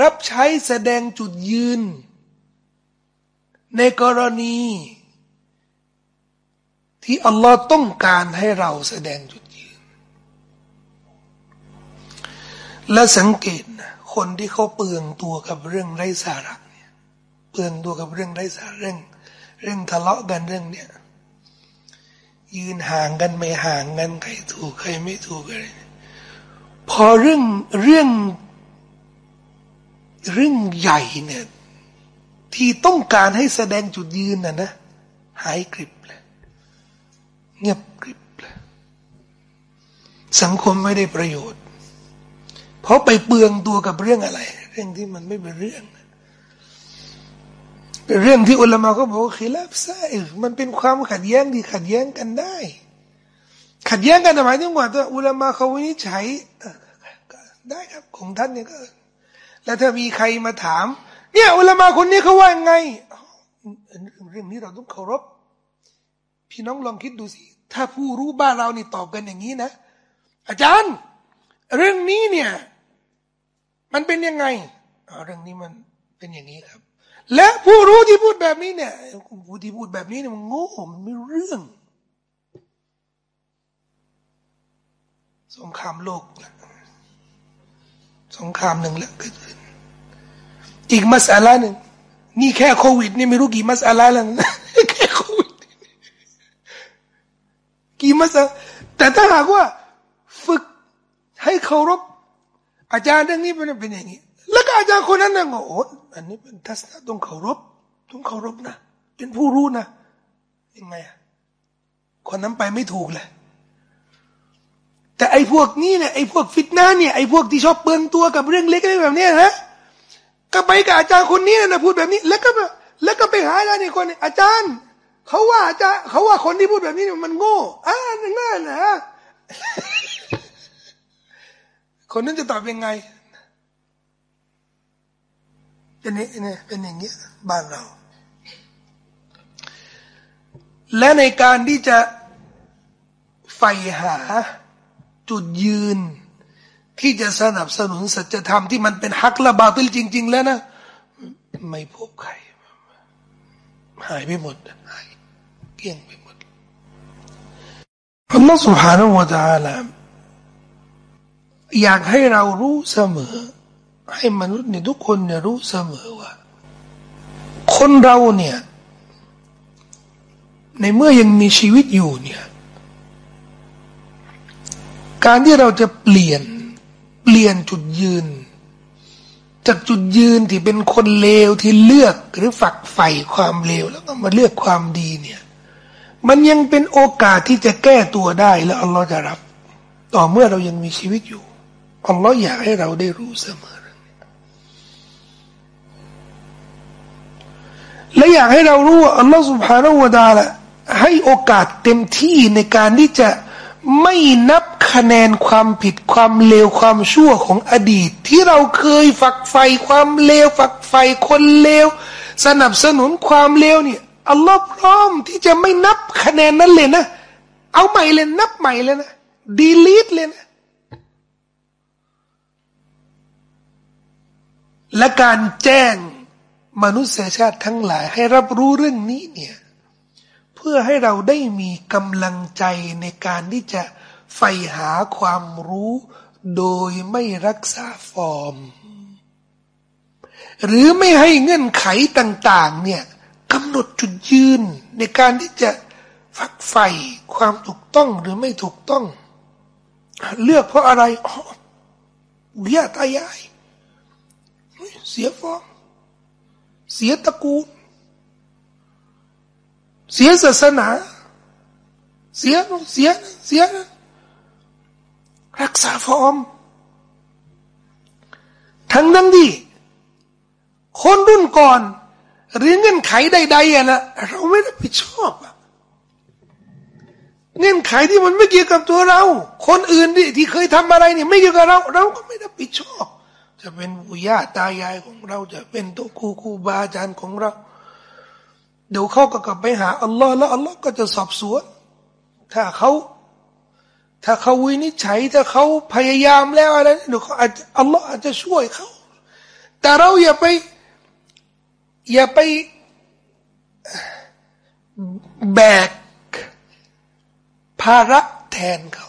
รับใช้แสดงจุดยืน ในกรณี ที่อัลลอฮ์ต้องการให้เราแสดงจุดยืน และสังเกตนะคนที่เขาเปลืองตัวกับเรื่องไร้สาระเนี่ยเปลืองตัวกับเรื่องไร้สาระเรื่อง เรื่องทะเลาะกันเรื่องเนี้ยยืนห่างกันไม่ห่างกันใครถูกใครไม่ถูกอะไร พอเรื่องเรื่องเรื่องใหญ่เนี่ยที่ต้องการให้แสดงจุดยืนน่ะนะหายกริบเลยเงียบกริบเลยสังคมไม่ได้ประโยชน์ เพราะไปเปลืองตัวกับเรื่องอะไร เรื่องที่มันไม่เป็นเรื่องเรื่องที่อุลามะก็บอกว่าขีลาฟไซมันเป็นความขัดแย้งที่ขัดแย้งกันได้ ขัดแย้งกันหมายถึงว่าถ้าอุลามะเขาวินิจฉัยได้ครับของท่านเนี่ยก็ แล้วถ้ามีใครมาถาม เนี่ย อุลามะคนนี้เขาว่าไงเรื่องนี้เราต้องเคารพพี่น้องลองคิดดูสิ ถ้าผู้รู้บ้านเรานี่ตอบกันอย่างนี้นะ อาจารย์ เรื่องนี้เนี่ย มันเป็นยังไงเรื่องนี้มันเป็นอย่างนี้ครับ และผู้รู้ที่พูดแบบนี้เนี่ยผู้ที่พูดแบบนี้เนี่ยมันโง่มันไม่รู้เรื่อง สงครามโลกละสงครามหนึ่งแล้วเกิดขึ้น อีกมัสอาลาหนึ่งนี่แค่โควิด นี่ไม่รู้กี่มัสอาลาแล้วแค่โควิดกี่มัสแต่ถ้าหากว่า ฝึกให้เคารพอาจารย์เรื่องนี้เป็นเป็นอย่างนี้ แล้วก็อาจารย์คนนั้นนะโอ้อันนี้เป็นทัศนะต้องเคารพต้องเคารพนะเป็นผู้รู้นะยังไงคนนั้นไปไม่ถูกเลย แต่ไอ้พวกนี้เนี่ยไอ้พวกฟิตนาเนี่ยไอ้พวกที่ชอบเปลืองตัวกับเรื่องเล็กๆแบบนี้นะก็ไปกับอาจารย์คนนี้นะพูดแบบนี้ แล้วก็แล้วก็ไปหาอาจารย์อีกคนอาจารย์เขาว่าอาจารย์เขาว่าคนที่พูดแบบนี้มันโง่อ่านั่นนะคนนั้นจะตอบยังไงเป็นนี่เป็นอย่างเงี้ยบ้านเรา และในการที่จะใฝ่หา จุดยืน ที่จะสนับสนุนสัจธรรมที่มันเป็นฮักละบาติลจริง ๆ แล้วนะ ไม่พบใคร หายไปหมดหายเกลี้ยงไปหมดอัลลอฮฺสุฮาห์วะตาลาอยากให้เรารู้เสมอ ให้มนุษย์เนี่ยทุกคนเนี่ยรู้เสมอว่า คนเราเนี่ย ในเมื่อยังมีชีวิตอยู่เนี่ย การที่เราจะเปลี่ยน เปลี่ยนจุดยืน จากจุดยืนที่เป็นคนเลวที่เลือกหรือฝักใฝ่ความเลวแล้วก็มาเลือกความดีเนี่ย มันยังเป็นโอกาสที่จะแก้ตัวได้แล้วอัลลอฮ์จะรับ ต่อเมื่อเรายังมีชีวิตอยู่อัลลอฮ์อยากให้เราได้รู้เสมอและอยากให้เรารู้ว่าอัลลอฮ์สุบฮานาอูดาละให้โอกาสเต็มที่ในการที่จะ ไม่นับคะแนนความผิดความเลวความชั่วของอดีต ที่เราเคยฝักใฝ่ความเลวฝักใฝ่คนเลวสนับสนุนความเลวเนี่ยอัลลอฮ์พร้อมที่จะไม่นับคะแนนนั้นเลยนะ เอาใหม่เลยนับใหม่เลยนะดีลีทเลยนะ และการแจ้งมนุษยชาติทั้งหลายให้รับรู้เรื่องนี้เนี่ย เพื่อให้เราได้มีกำลังใจในการที่จะใฝ่หาความรู้โดยไม่รักษาฟอร์ม หรือไม่ให้เงื่อนไขต่างๆเนี่ยกำหนดจุดยืนในการที่จะฝักใฝ่ความถูกต้องหรือไม่ถูกต้อง เลือกเพราะอะไรอ๋อเยตายาย เสียฟอร์มเสียตระกูล เสียศาสนา เสียเสียเสียรักษาฟอร์มทั้งนั้นดี คนรุ่นก่อน หรือเงื่อนไขใดๆอะนะเราไม่รับผิดชอบอะเงื่อนไขที่มันไม่เกี่ยวกับตัวเรา คนอื่นที่ที่เคยทำอะไรเนี่ยไม่เกี่ยวกับเรา เราก็ไม่รับผิดชอบ จะเป็นปุย่าตายายของเราจะเป็นตัวครูครูบาอาจารย์ของเรา เดี๋ยวเขาก็กลับไปหาอัลลอฮ์แล้วอัลลอฮ์ก็จะสอบสวน ถ้าเขาถ้าเขาวินิจฉัยถ้าเขาพยายามแล้วอะไรเดี๋ยวเขาอาจอัลลอฮ์อาจจะช่วยเขา แต่เราอย่าไป อย่าไปแบกภาระแทนเขา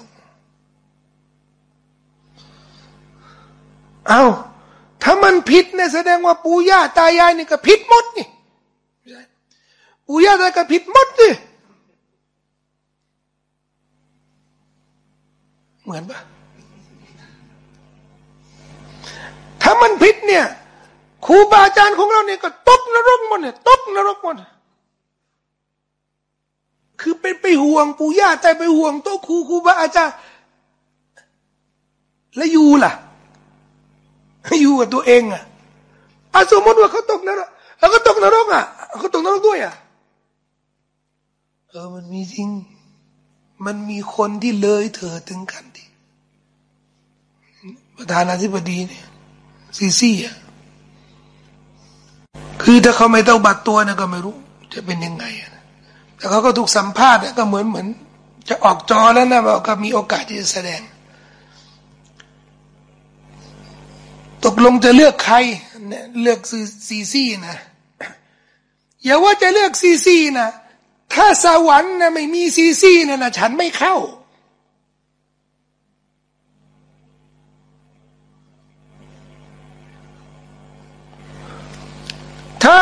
เอาถ้ามันผิดเนี่ยแสดงว่าปู่ย่าตายายนี่ก็ผิดหมดนี่ ปู่ย่าตายก็ผิดหมดนี่เหมือนปะถ้ามันผิดเนี่ยครูบาอาจารย์ของเราเนี่ยก็ตกนรกหมดเนี่ยตกนรกหมดคือเป็นไปห่วงปู่ย่าแต่ไปห่วงโต๊ะครูครูบาอาจารย์แล้วอยู่ล่ะอยู่กับตัวเองอะอาสมมติว่าเขาตกนรกแล้วก็ตกนรกอะเขาตกนรกด้วยอะ เออมันมีจริง มันมีคนที่เลยเธอถึงกันดิประธานาธิบดีเนี่ยซีซี่อะคือถ้าเขาไม่ต้องบัตรตัวเนี่ยก็ไม่รู้ จะเป็นยังไงอะแต่เขาก็ถูกสัมภาษณ์ก็เหมือนเหมือน จะออกจอแล้วนะว่าก็มีโอกาสที่จะแสดง ตกลงจะเลือกใครเนี่ยเลือกซีซี่นะอย่าว่าจะเลือกซีซี่นะ ถ้าสวรรค์นะไม่มีซีซีนะนะฉันไม่เข้า ถ้า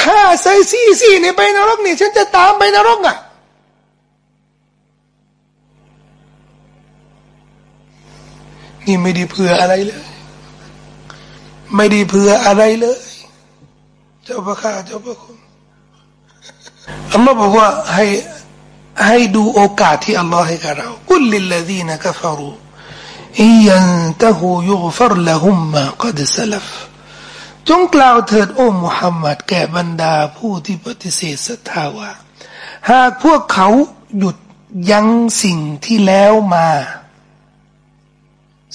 ถ้าใส่ซีซีในไปนรกนี่ฉันจะตามไปนรกอะนี่ไม่ได้เผื่ออะไรเลย ไม่ได้เผื่ออะไรเลย เจ้าพระข้าเจ้าพระคุณ อัลลอฮ์บอกว่าให้ให้ดูโอกาสที่อัลลอฮ์ให้กับเรากุลลิลลาดีนะกัฟรูอิยันตะฮูยุฟรละหุมมากัดสลัฟจงกล่าวเถิดโอ้มุฮัมมัดแก่บรรดาผู้ที่ปฏิเสธศรัทธาว่า หากพวกเขาหยุดยั้งสิ่งที่แล้วมา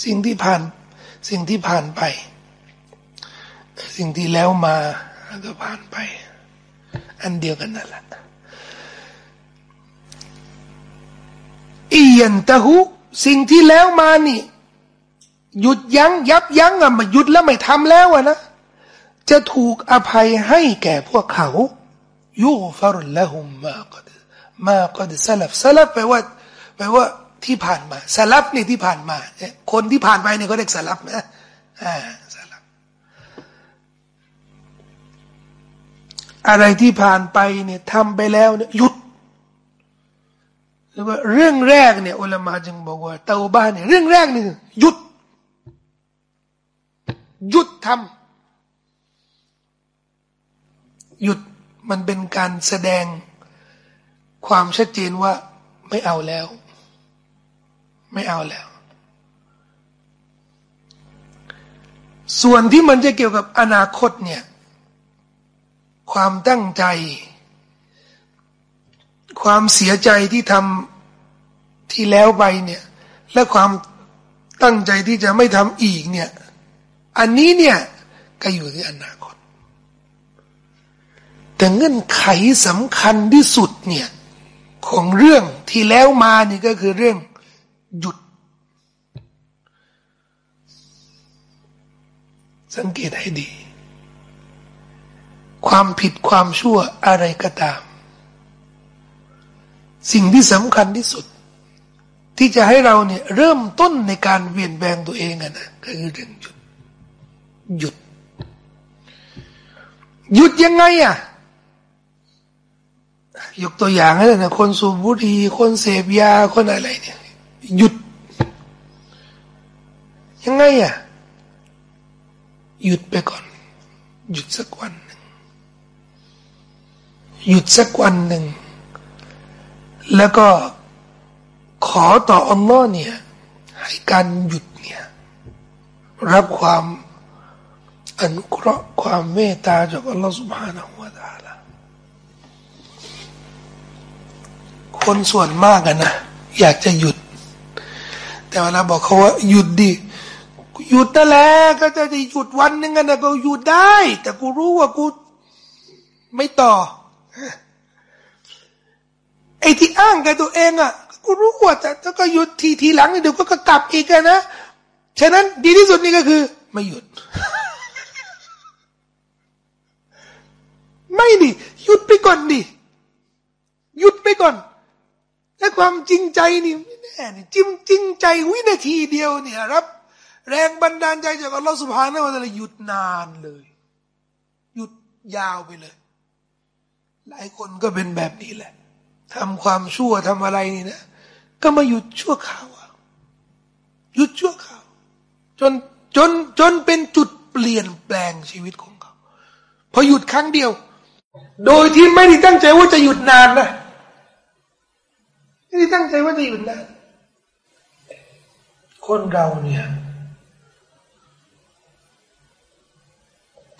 สิ่งที่ผ่านสิ่งที่ผ่านไป สิ่งที่แล้วมาแล้วก็ผ่านไป อันเดียวกันนั่นแหละ อียันตะหุสิ่งที่แล้วมานี่ หยุดยัง้งยับยั้งอะมาหยุดแล้วไม่ทำแล้วอะนะจะถูกอภัยให้แก่พวกเขายูฟรุลละหุมมากดมากดสลับสลับแปลว่าแปลว่าที่ผ่านมาสลับนี่ที่ผ่านมาคนที่ผ่านไปเนี่ยเขาเรียกสลับนะอ่าอะไรที่ผ่านไปเนี่ยทำไปแล้วเนี่ยหยุด แล้วก็เรื่องแรกเนี่ยอุลามาจึงบอกว่าเตาบ้านเนี่ยเรื่องแรกนี่คืหยุด หยุดทำหยุดมันเป็นการแสดงความชัดเจนว่าไม่เอาแล้ว ไม่เอาแล้ว ส่วนที่มันจะเกี่ยวกับอนาคตเนี่ย ความตั้งใจ ความเสียใจที่ทำที่แล้วไปเนี่ย และความตั้งใจที่จะไม่ทำอีกเนี่ย อันนี้เนี่ยก็อยู่ที่อนาคต แต่เงื่อนไขสำคัญที่สุดเนี่ยของเรื่องที่แล้วมานี่ก็คือเรื่องหยุด สังเกตให้ดี ความผิดความชั่วอะไรก็ตาม สิ่งที่สำคัญที่สุด ที่จะให้เราเนี่ยเริ่มต้นในการเปลี่ยนแปลงตัวเองอะนะก็คือเรื่องหยุดหยุด หยุดยังไงอะยกตัวอย่างให้เลยนะคนสูบบุหรี่คนเสพยาคนอะไรเนี่ย หยุด ยังไงอะหยุดไปก่อน หยุดสักวันหนึ่งหยุดสักวันหนึ่ง แล้วก็ขอต่ออัลลอฮ์เนี่ยให้การหยุดเนี่ยรับความอนุเคราะห์ความเมตตาจากอัลลอฮ์ سبحانه และ تعالى คนส่วนมากอะนะอยากจะหยุด แต่เวลาบอกเขาว่าหยุดดิหยุดนั่นแหละก็จะหยุดวันหนึ่งนะก็หยุดได้ แต่กูรู้ว่ากูไม่ต่อ ไอ้ที่อ้างกับตัวเองอะกูรู้ว่าแต่ถ้าก็หยุดทีทีหลังเดี๋ยวก็กลับอีกนะฉะนั้นดีที่สุดนี่ก็คือ ไม่หยุด ไม่ดิหยุดไปก่อนดิหยุดไปก่อนและความจริงใจนี่ไม่แน่นี่จริงจริงใจวินาทีเดียวเนี่ยรับ แรงบันดาลใจจากอัลลอฮฺสุบฮานะวะตะลาหยุดนานเลย หยุดยาวไปเลย หลายคนก็เป็นแบบนี้แหละ ทำความชั่วทำอะไรนี่นะ ก็มาหยุดชั่วข่าวหยุดชั่วข่าวจนจนจนเป็นจุดเปลี่ยนแปลงชีวิตของเขาพอหยุดครั้งเดียว โดยที่ไม่ได้ตั้งใจว่าจะหยุดนานนะไม่ได้ตั้งใจว่าจะหยุดนะคนเราเนี่ย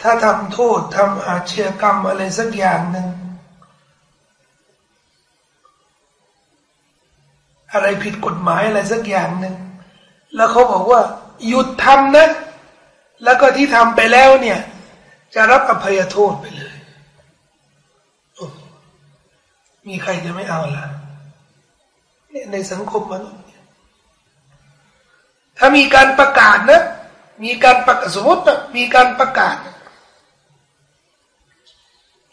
ถ้าทำโทษทำอาชญากรรมอะไรสักอย่างหนึ่ง อะไรผิดกฎหมายอะไรสักอย่างหนึ่งแล้วเขาบอกว่า หยุดทำนะ แล้วก็ที่ทำไปแล้วเนี่ย จะรับอภัยโทษไปเลย มีใครจะไม่เอาล่ะในสังคมมนุษย์ถ้ามีการประกาศนะ มีการประกาศสมมตินะมีการประกาศ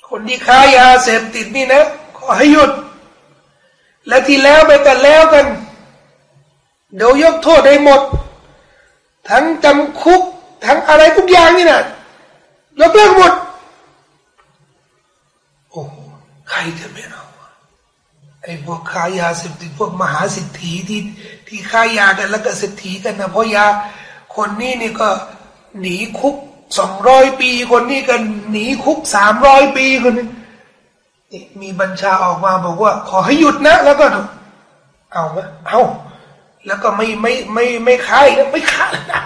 คนที่ค้ายาเสพติดนี่นะ ขอให้หยุด และที่แล้วไปกันแล้วกัน เดี๋ยวยกโทษให้หมด ทั้งจำคุก ทั้งอะไรทุกอย่างนี่นะยกเลิกหมด โอ้ใครจะไม่เอาไอ้พวกค้ายาเสพติดพวกมหาสิทธิที่ที่ค้ายากันแล้วก็เศรษฐีกันนะเพราะยาคนนี้นี่ก็หนีคุกสองร้อยปี คนนี้ก็หนีคุกสามร้อยปีคนนี้ มีบัญชาออกมาบอกว่า ขอให้หยุดนะ แล้วก็เอาไหมเอาแล้วก็ไม่ไม่ไม่ไม่ค้ายไม่ค้านะ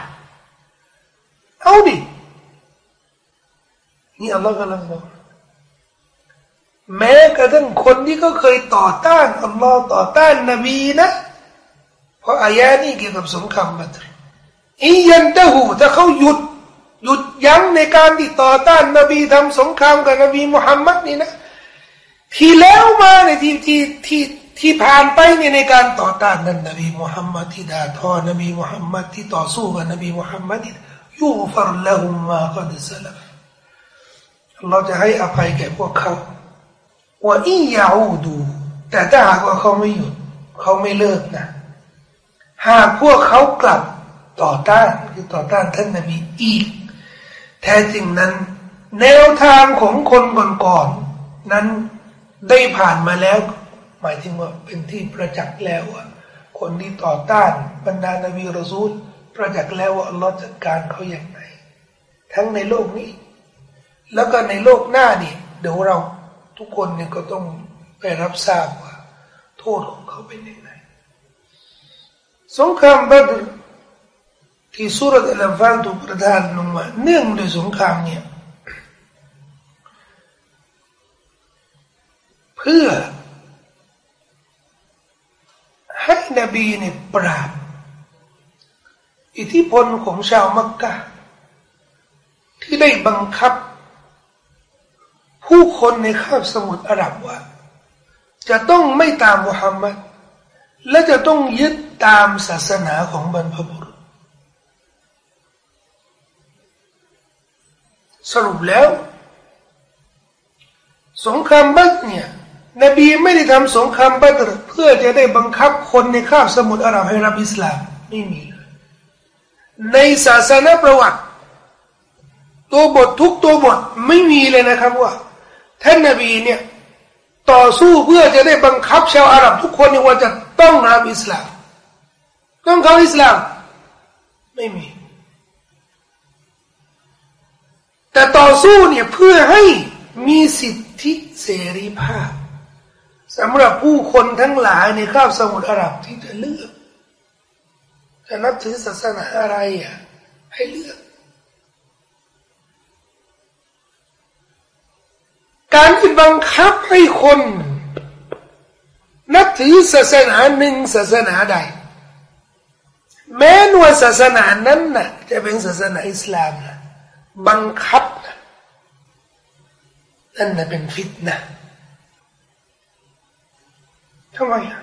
เอาดินี่อัลลอฮ์กำลังบอกแม้กระทั่งคนที่เขาเคยต่อต้านอัลลอฮ์ต่อต้านนบีนะเพราะอายะนี้เกี่ยวกับสงครามบัตรอียันตะหูถ้าเขาหยุด หยุดยั้งในการที่ต่อต้านนบีทำสงครามกับนบีมุฮัมมัดนี่นะ ที่แล้วมาในที่ที่ที่ที่ผ่านไปเนี่ยในการต่อต้านนั้นนบีมุฮัมมัดที่ด่าทอนบีมุฮัมมัดที่ต่อสู้กับนบีมุฮัมมัดยูฟรละหุมมากัดสลับเราจะให้อภัยแก่พวกเขาว่าอียาอูดู แต่ถ้าหากว่าเขาไม่หยุด เขาไม่เลิกนะ หากพวกเขากลับต่อต้านคือต่อต้านท่านนบีอีก แท้จริงนั้น แนวทางของคนก่อนๆนั้น ได้ผ่านมาแล้ว หมายถึงว่าเป็นที่ประจักษ์แล้วว่าคนที่ต่อต้านบรรดานบีรอซูลประจักษ์แล้วว่าอัลลอฮ์จัดการเขาอย่างไรทั้งในโลกนี้ แล้วก็ในโลกหน้านี่เดี๋ยวเราทุกคนเนี่ยก็ต้องไปรับทราบว่า โทษของเขาเป็นยังไงสงครามบัตรที่สุรอัลฟานถูกประทานลงมาเนื่องด้วยสงครามเนี่ย พื่อ ให้นบีเนี่ยปราบ อิทธิพลของชาวมักกะ ที่ได้บังคับ ผู้คนในคาบสมุทรอาหรับว่า จะต้องไม่ตามมุฮัมมัดและจะต้องยึดตามศาสนาของบรรพบุรุษ สรุปแล้ว สงครามบัตเนี่ย นบีไม่ได้ทำสงครามบัตรเพื่อจะได้บังคับคนในคาบสมุทรอาหรับให้รับอิสลามไม่มีเลยในศาสนาประวัติ ตัวบททุกตัวบทไม่มีเลยนะครับว่าท่านนบีเนี่ยต่อสู้เพื่อจะได้บังคับชาวอาหรับทุกคนว่าจะต้องรับอิสลาม ต้องเข้าอิสลาม ไม่มี แต่ต่อสู้เนี่ยเพื่อให้มีสิทธิเสรีภาพ สำหรับผู้คนทั้งหลายในคาบสมุทรอาหรับที่จะเลือกจะนับถือศาสนาอะไรอะให้เลือก การที่บังคับให้คน นับถือศาสนาหนึ่งศาสนาใด แม้นว่าศาสนานั้นน่ะจะเป็นศาสนาอิสลามนะบังคับนะนั่นน่ะเป็นฟิตนะ ทำไมอะ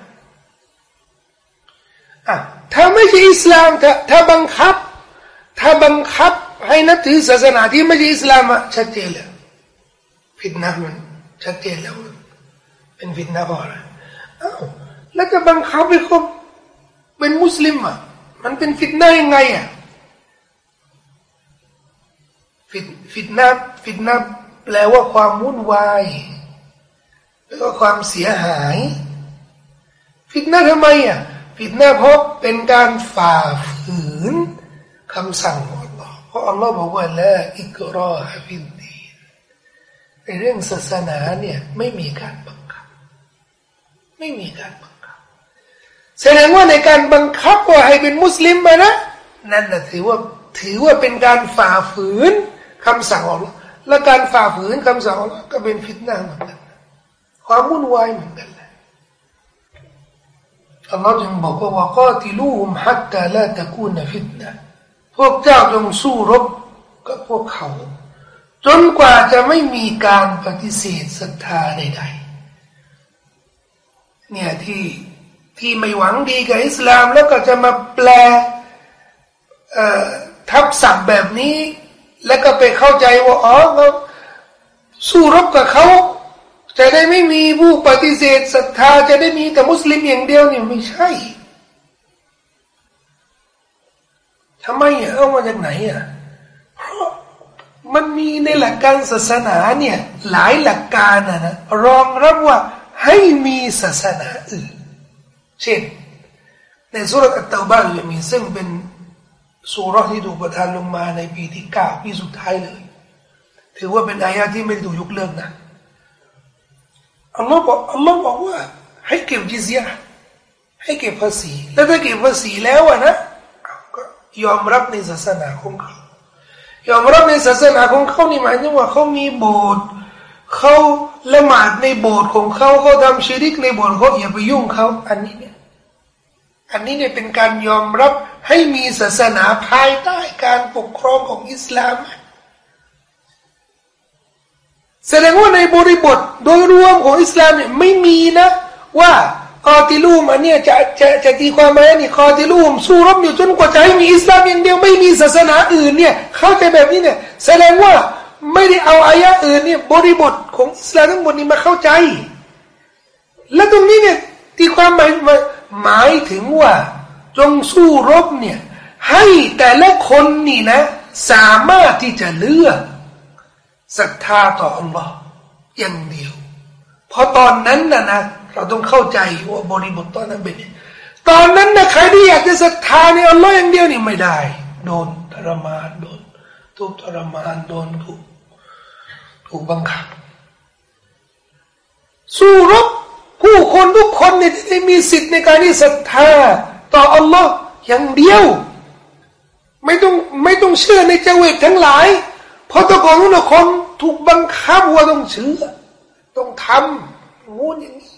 ถ้าไม่ใช่อิสลามถ้าถ้าบังคับ ถ้าบังคับให้นับถือศาสนาที่ไม่ใช่อิสลามอะชัดเจนแล้วฟิตนะมันชัดเจนแล้วเป็นฟิตนะพอละอ้าวแล้วจะบังคับให้เขาเป็นมุสลิมอะมันเป็น فتنةยังไงอะฟิต فتنة فتنة แปลว่าความวุ่นวายแปลว่าความเสียหาย فتنة ทำไมอะ فتنة เพราะเป็นการฝ่าฝืนคำสั่งของอัลลอฮ์เพราะอัลลอฮ์บอกว่าلا إكراه في الدينในเรื่องศาสนาเนี่ยไม่มีการบังคับ ไม่มีการบังคับ แสดงว่าในการบังคับว่าให้เป็นมุสลิมมานะนั่นนะถือว่าถือว่าเป็นการฝ่าฝืนคำสั่งของอัลลอฮ์และการฝ่าฝืนคำสั่งของอัลลอฮ์ก็เป็นฟิตนะเหมือนกันความวุ่นวายเหมือนกัน อัลลอฮ์จึงบอกว่าว่าก็ติลูมฮัตตาลาตะกูนฟิตนะพวกเจ้าจงสู้รบกับพวกเขา จนกว่าจะไม่มีการปฏิเสธศรัทธาใดๆเนี่ยที่ที่ไม่หวังดีกับอิสลามแล้วก็จะมาแปลทับศัพท์แบบนี้ แล้วก็ไปเข้าใจว่าอ๋อเราสู้รบกับเขา จะได้ไม่มีผู้ปฏิเสธศรัทธาจะได้มีแต่มุสลิมอย่างเดียวเนี่ยไม่ใช่ทำไมเอามาจากไหนอะ เพราะมันมีในหลักการศาสนาเนี่ย หลายหลักการนะนะรองรับว่าให้มีศาสนาอื่น เช่น ในสุรอัตตาบ้านมีซึ่งเป็นสุรที่ถูกประทานลงมาในปีที่เก้าปีสุดท้ายเลย ถือว่าเป็นอายะที่ไม่ถูกยกเลิกนะ อัลลอฮ์บอกอัลลอฮ์บอกว่า ให้เก็บจิเซียให้เก็บภาษี แล้วถ้าเก็บภาษีแล้วอะนะก็ยอมรับในศาสนาของเขายอมรับในศาสนาของเขานี่หมายถึงว่าเขามีโบสถ์เขาละหมาดในโบสถ์ของเขาเขาทำชีริกในโบสถ์เขาอย่าไปยุ่งเขาอันนี้เนี่ยอันนี้เนี่ยเป็นการยอมรับให้มีศาสนาภายใต้การปกครองของอิสลาม แสดงว่าในบริบท โดยรวมของอิสลามเนี่ยไม่มีนะ ว่าคอติลูมอันเนี้ยจะจะจะตีความหมายนี่คอติลูมสู้รบอยู่จนกว่าจะให้มีอิสลามอย่างเดียวไม่มีศาสนาอื่นเนี่ยเข้าใจแบบนี้เนี่ยแสดงว่าไม่ได้เอาอายะอื่นเนี่ยบริบทของอิสลามทั้งหมดนี้มาเข้าใจ และตรงนี้เนี่ยตีความหมายหมายถึงว่า จงสู้รบเนี่ยให้แต่ละคนนี่นะ สามารถที่จะเลือกศรัทธาต่ออัลลอฮ์ อย่างเดียว เพราะตอนนั้นนะนะเราต้องเข้าใจว่าบริบทตอนนั้นเป็นตอนนั้นนะใครที่อยากจะศรัทธาในอัลลอฮ์อย่างเดียวนี่ไม่ได้ โดนทรมานโดนทุกทรมานโดนถูกถูกบังคับ สู้รบผู้คนทุกคนเนี่ยได้มีสิทธิ์ในการที่ศรัทธา ต่ออัลลอฮ์อย่างเดียว ไม่ต้องไม่ต้องเชื่อในเจวิตทั้งหลาย เพราะตะกอนนู้นคน ถูกบังคับว่าต้องเชื่อต้องทำงูอย่างนี้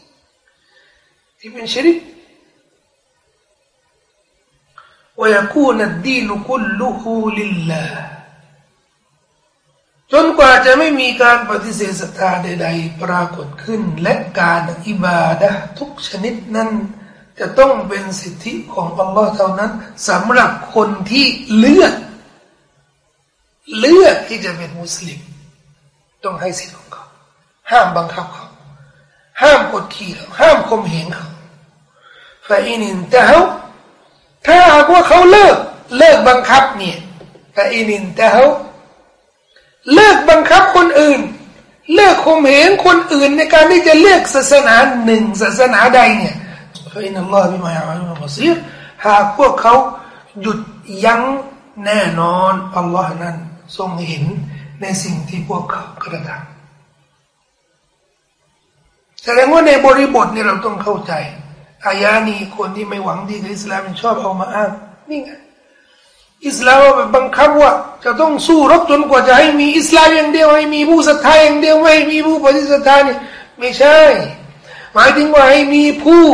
ที่เป็นชิริก ويكون الدين كله لله จนกว่าจะไม่มีการปฏิเสธศรัทธาใดๆปรากฏขึ้น และการอิบาดะทุกชนิดนั้น จะต้องเป็นสิทธิของอัลลอฮ์เท่านั้นสำหรับคนที่เลือกเลือกที่จะเป็นมุสลิม ต้องให้สิทธิของเขา ห้ามบังคับเขา ห้ามกดขี่เขาห้ามข่มเหงเขาفإن انتهواถ้าหากว่าเขาเลิก เลิกบังคับเนี่ยفإن انتهواเลิกบังคับคนอื่น เลิกข่มเหงคนอื่นในการที่จะเลือกศาสนาหนึ่งศาสนาใดเนี่ยฟาอินัลลอฮฺบิมายาลุบซีรหากพวกเขาหยุดยั้งแน่นอนอัลลอฮ์นั้นทรงเห็น ในสิ่งที่พวกเขากระทำแสดงว่าในบริบทนี่เราต้องเข้าใจอายานี้คนที่ไม่หวังดีกับอิสลามชอบเอามาอ้างนี่ไงอิสลามบังคับว่า จะต้องสู้รบจนกว่าจะให้มีอิสลามอย่างเดียวให้มีผู้ศรัทธาอย่างเดียวไม่มีผู้ปฏิเสธนี่ไม่ใช่ หมายถึงว่าให้มีผู้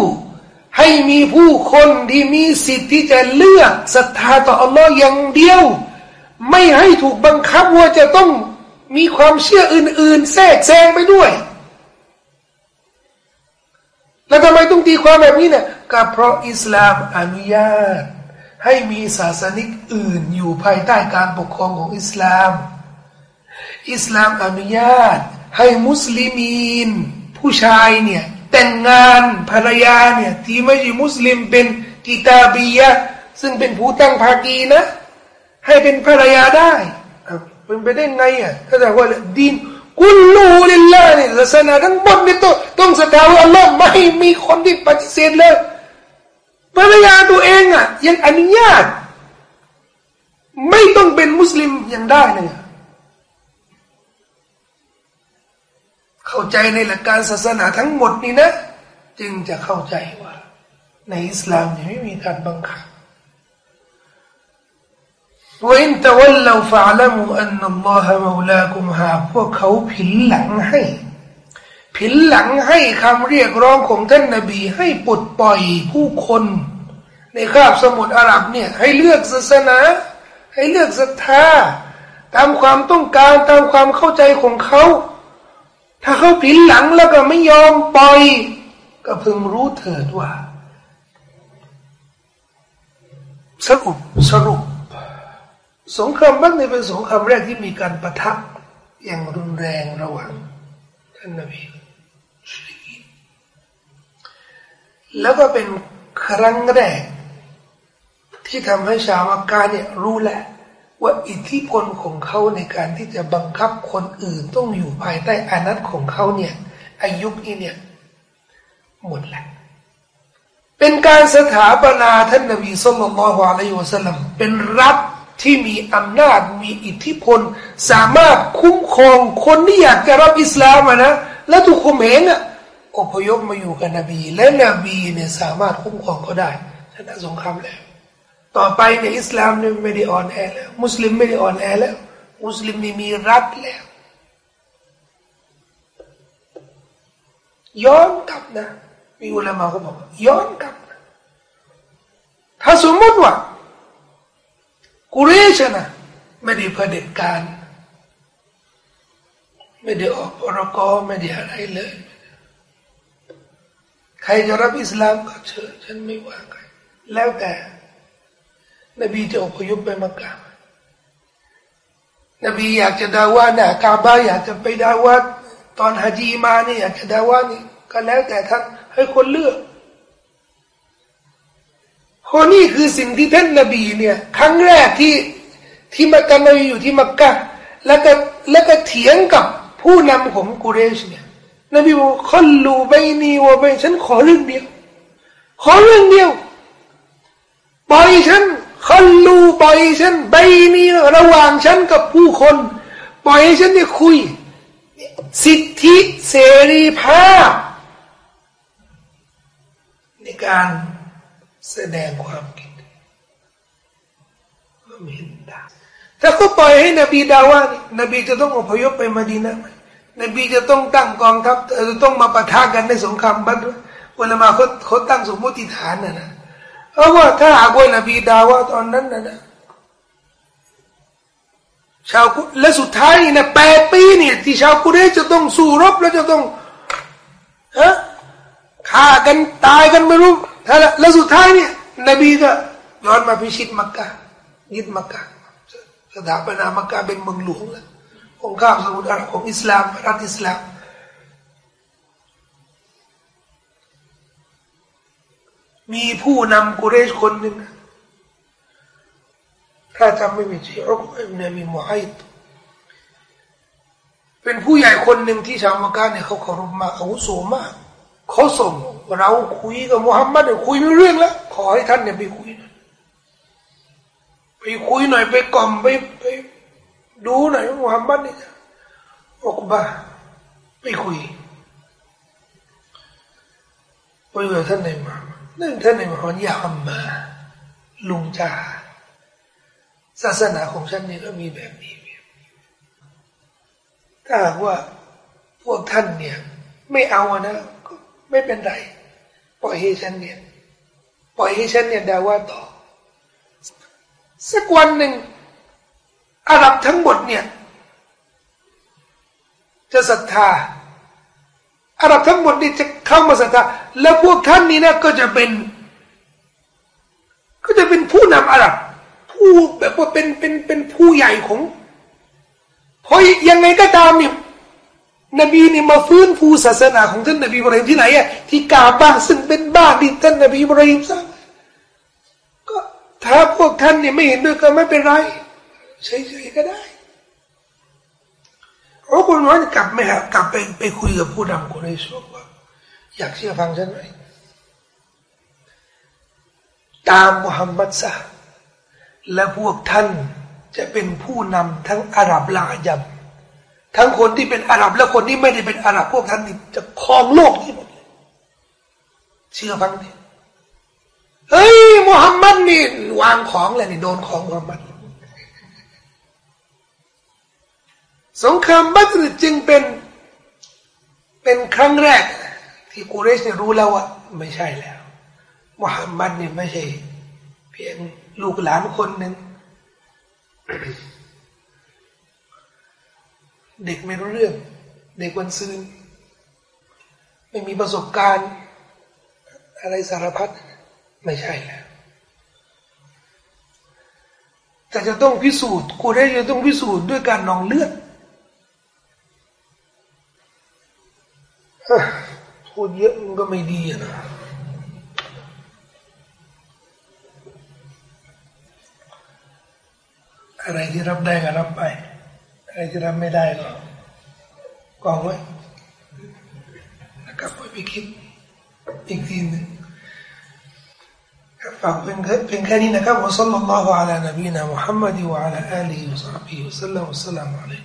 ให้มีผู้คนที่มีสิทธิ์ที่จะเลือกศรัทธาต่ออัลลอฮ์อย่างเดียว ไม่ให้ถูกบังคับว่าจะต้องมีความเชื่ออื่น ๆ แทรกแซงไปด้วย แล้วทำไมต้องตีความแบบนี้เนี่ยก็เพราะอิสลามอนุญาต ให้มีศาสนิกอื่นอยู่ภายใต้การปกครองของอิสลาม อิสลามอนุญาต ให้มุสลิมีน ผู้ชายเนี่ยแต่งงานภรรยาเนี่ยที่ไม่ใช่มุสลิมเป็นกิตาบียะซึ่งเป็นผู้ตั้งภากีนะ ให้เป็นภรรยาได้เป็นไปได้ไงอะถ้าแต่ว่าดินกุลลูลิลลาเนี่ยศาสนาทั้งหมดนี่ต้องต้องศรัทธาว่าอัลลอฮ์ไม่มีคนที่ปฏิเสธเลยภรรยาตัวเองอะยังอนุญาต ไม่ต้องเป็นมุสลิมยังได้เลยเข้าใจในหลักการศาสนาทั้งหมดนี่นะ จึงจะเข้าใจว่า ในอิสลามเนี่ยไม่มีการบังคับ วินตะวันเราฟะลามุอันนัลลอฮะมูลากุมหาพวกเขาผินหลังให้ ผินหลังให้คำเรียกร้องของท่านนบี ให้ปลดปล่อยผู้คน ในคาบสมุทรอาหรับเนี่ยให้เลือกศาสนา ให้เลือกศรัทธาตามความต้องการตามความเข้าใจของเขา ถ้าเขาผินหลังแล้วก็ไม่ยอมปล่อย ก็พึงรู้เถิดว่า สรุปสรุป สงครามบัตรนี่เป็นสงครามแรกที่มีการประทับอย่างรุนแรงระหว่างท่านนบีแล้วก็เป็นครั้งแรก ที่ทำให้ชาวมักกะเนี่ยรู้แหละว่าอิทธิพลของเขาในการที่จะบังคับคนอื่นต้องอยู่ภายใต้อานัตของเขาเนี่ยอายุนี้เนี่ยหมดแล้วเป็นการสถาปนาท่านนบีสุลต่านละฮ์อะลัยฮิวะสัลลัมเป็นรัฐ ที่มีอำนาจมีอิทธิพล สามารถคุ้มครองคนที่อยากจะรับอิสลามนะและทุกคนเองอะอพยพมาอยู่กับนบี และนบีเนี่ยสามารถคุ้มครองเขาได้ชนะสงครามแล้ว ต่อไปในอิสลามเนี่ยไม่ได้อ่อนแอแล้ว มุสลิมไม่ได้อ่อนแอแล้ว มุสลิมนี่มีรัฐแล้ว ย้อนกลับนะมีอุลามะเขาบอกย้อนกลับนะถ้าสมมติว่า กุเรชนะไม่ได้เผด็จการ ไม่ได้ออกพรกไม่ได้อะไรเลย ใครจะรับอิสลามก็เชิญฉันไม่ว่าใครแล้วแต่ นบีจะอพยพไปมักกะนบีอยากจะดาว่านี่ยกาบาอยากจะไปดาว่าตอนฮะจีมาเนี่ยอยากจะดาว่านี่ก็แล้วแต่ท่านให้คนเลือก พราะนี่คือสิ่งที่ท่านนบีเนี่ย ครั้งแรกที่ที่มักกะนบีอยู่ที่มักกะแล้วก็แล้วก็เถียงกับผู้นำของกุเรชเนี่ยนบีบอกขลูใบนีว่าใบฉันขอเรื่องเดียว ขอเรื่องเดียวปล่อยฉันขลูปล่อยฉันใบนีระหว่างฉันกับผู้คนปล่อยฉันเนี่ยคุย สิทธิเสรีภาพ ในการ แสดงความคิดความเห็นต่างถ้าเขาปล่อยให้นบีดาว่านี่นบีจะต้องอพยพไปมาดีนะนบีจะต้องตั้งกองทัพจะต้องมาปะทะกันในสงครามบัตรเวลามาเขาเขาตั้งสมมติฐานนะนะเพราะว่าถ้าหากว่านบีดาว่าตอนนั้นนะนะชาวกุและสุดท้ายนี่ยแปดปีเนี่ยที่ชาวกุเรจะต้องสู้รบแล้วจะต้องฮะฆ่ากันตายกันไม่รู้ ถ้าแล้วสุดท้ายเนี่ยนบีก็ย้อนมาพิชิตมักกะยึดมักกะสถาปนามักกะเป็นเมืองหลวงแล้วของข้ามสมุทรอาหรับของอิสลามรัฐอิสลามมีผู้นำกุเรชคนหนึ่งถ้าจำไม่ผิดชื่ออุกอิบนบีมุฮัยดเป็นผู้ใหญ่คนหนึ่งที่ชาวมักกะเนี่ยเขาเคารพมากอาวุโสมากเขาส่ง เราคุยกับมุฮัมมัดคุยไม่เรื่องแล้ว ขอให้ท่านเนี่ยไปคุยหน่อยไปคุยหน่อยไปกล่อมไปไปดูหน่อยมุฮัมมัดนี่อกบาไปคุยไปกับท่านในมานั่นท่านในมาฮอนยาอัมมาลุงจ่าศาสนาของฉันนี่ก็มีแบบนี้ถ้าหากว่าพวกท่านเนี่ย ไม่เอานะไม่เป็นไร ปล่อยให้ฉันเนี่ยปล่อยให้ฉันเนี่ยดาว่าต่อ สักวันหนึ่งอาหรับทั้งหมดเนี่ย จะศรัทธาอาหรับทั้งหมดนี่จะเข้ามาศรัทธาแล้วพวกท่านนี่นะก็จะเป็น ก็จะเป็นผู้นำอาหรับ ผู้แบบว่าเป็นเป็นเป็นผู้ใหญ่ของเพราะยังไงก็ตามเนี่ย นบีนี่มาฟื้นฟูศาสนาของท่านนบีบรหิมที่ไหนอะที่กาบ้าซึ่งเป็นบ้านที่ท่านนบีบรหิมสร้างก็ถ้าพวกท่านเนี่ยไม่เห็นด้วยก็ไม่เป็นไรเฉยๆก็ได้โอ้คนน้อยกลับไม่ฮะกลับไปไปคุยกับผู้นำคนในช่วงว่า อยากเชื่อฟังฉันไหมตามมุฮัมมัดซะและพวกท่านจะเป็นผู้นำทั้งอาหรับและอายัม ทั้งคนที่เป็นอาหรับและคนที่ไม่ได้เป็นอาหรับพวกท่านนี่จะครองโลกนี้หมดเชื่อฟังดิเฮ้ยมุฮัมมัดนี่วางของเลยนี่โดนของมุฮัมมัดสงครามบัตรจึงเป็นเป็นครั้งแรก ที่กูเรชเนี่ยรู้แล้วว่าไม่ใช่แล้วมุฮัมมัดเนี่ยไม่ใช่ เพียงลูกหลานคนหนึ่ง เด็กไม่รู้เรื่อง เด็กวันซื้อไม่มีประสบการณ์ อะไรสารพัดไม่ใช่แล้วแต่จะต้องพิสูจน์กูได้จะต้องพิสูจน์ด้วยการนองเลือดพูดเยอะมันก็ไม่ดีนะอะไรที่รับได้ก็รับไป ใครจะทำไม่ได้ก็กองไว้นะครับไว้ไปคิดอีกทีหนึ่งฝากเป็นเพียงแค่นี้นะครับวะซัลลัลลอฮุอะลานบีนะมุฮัมมัดวะอะลาอาลีวะซัลลัมวะสลามอะลัย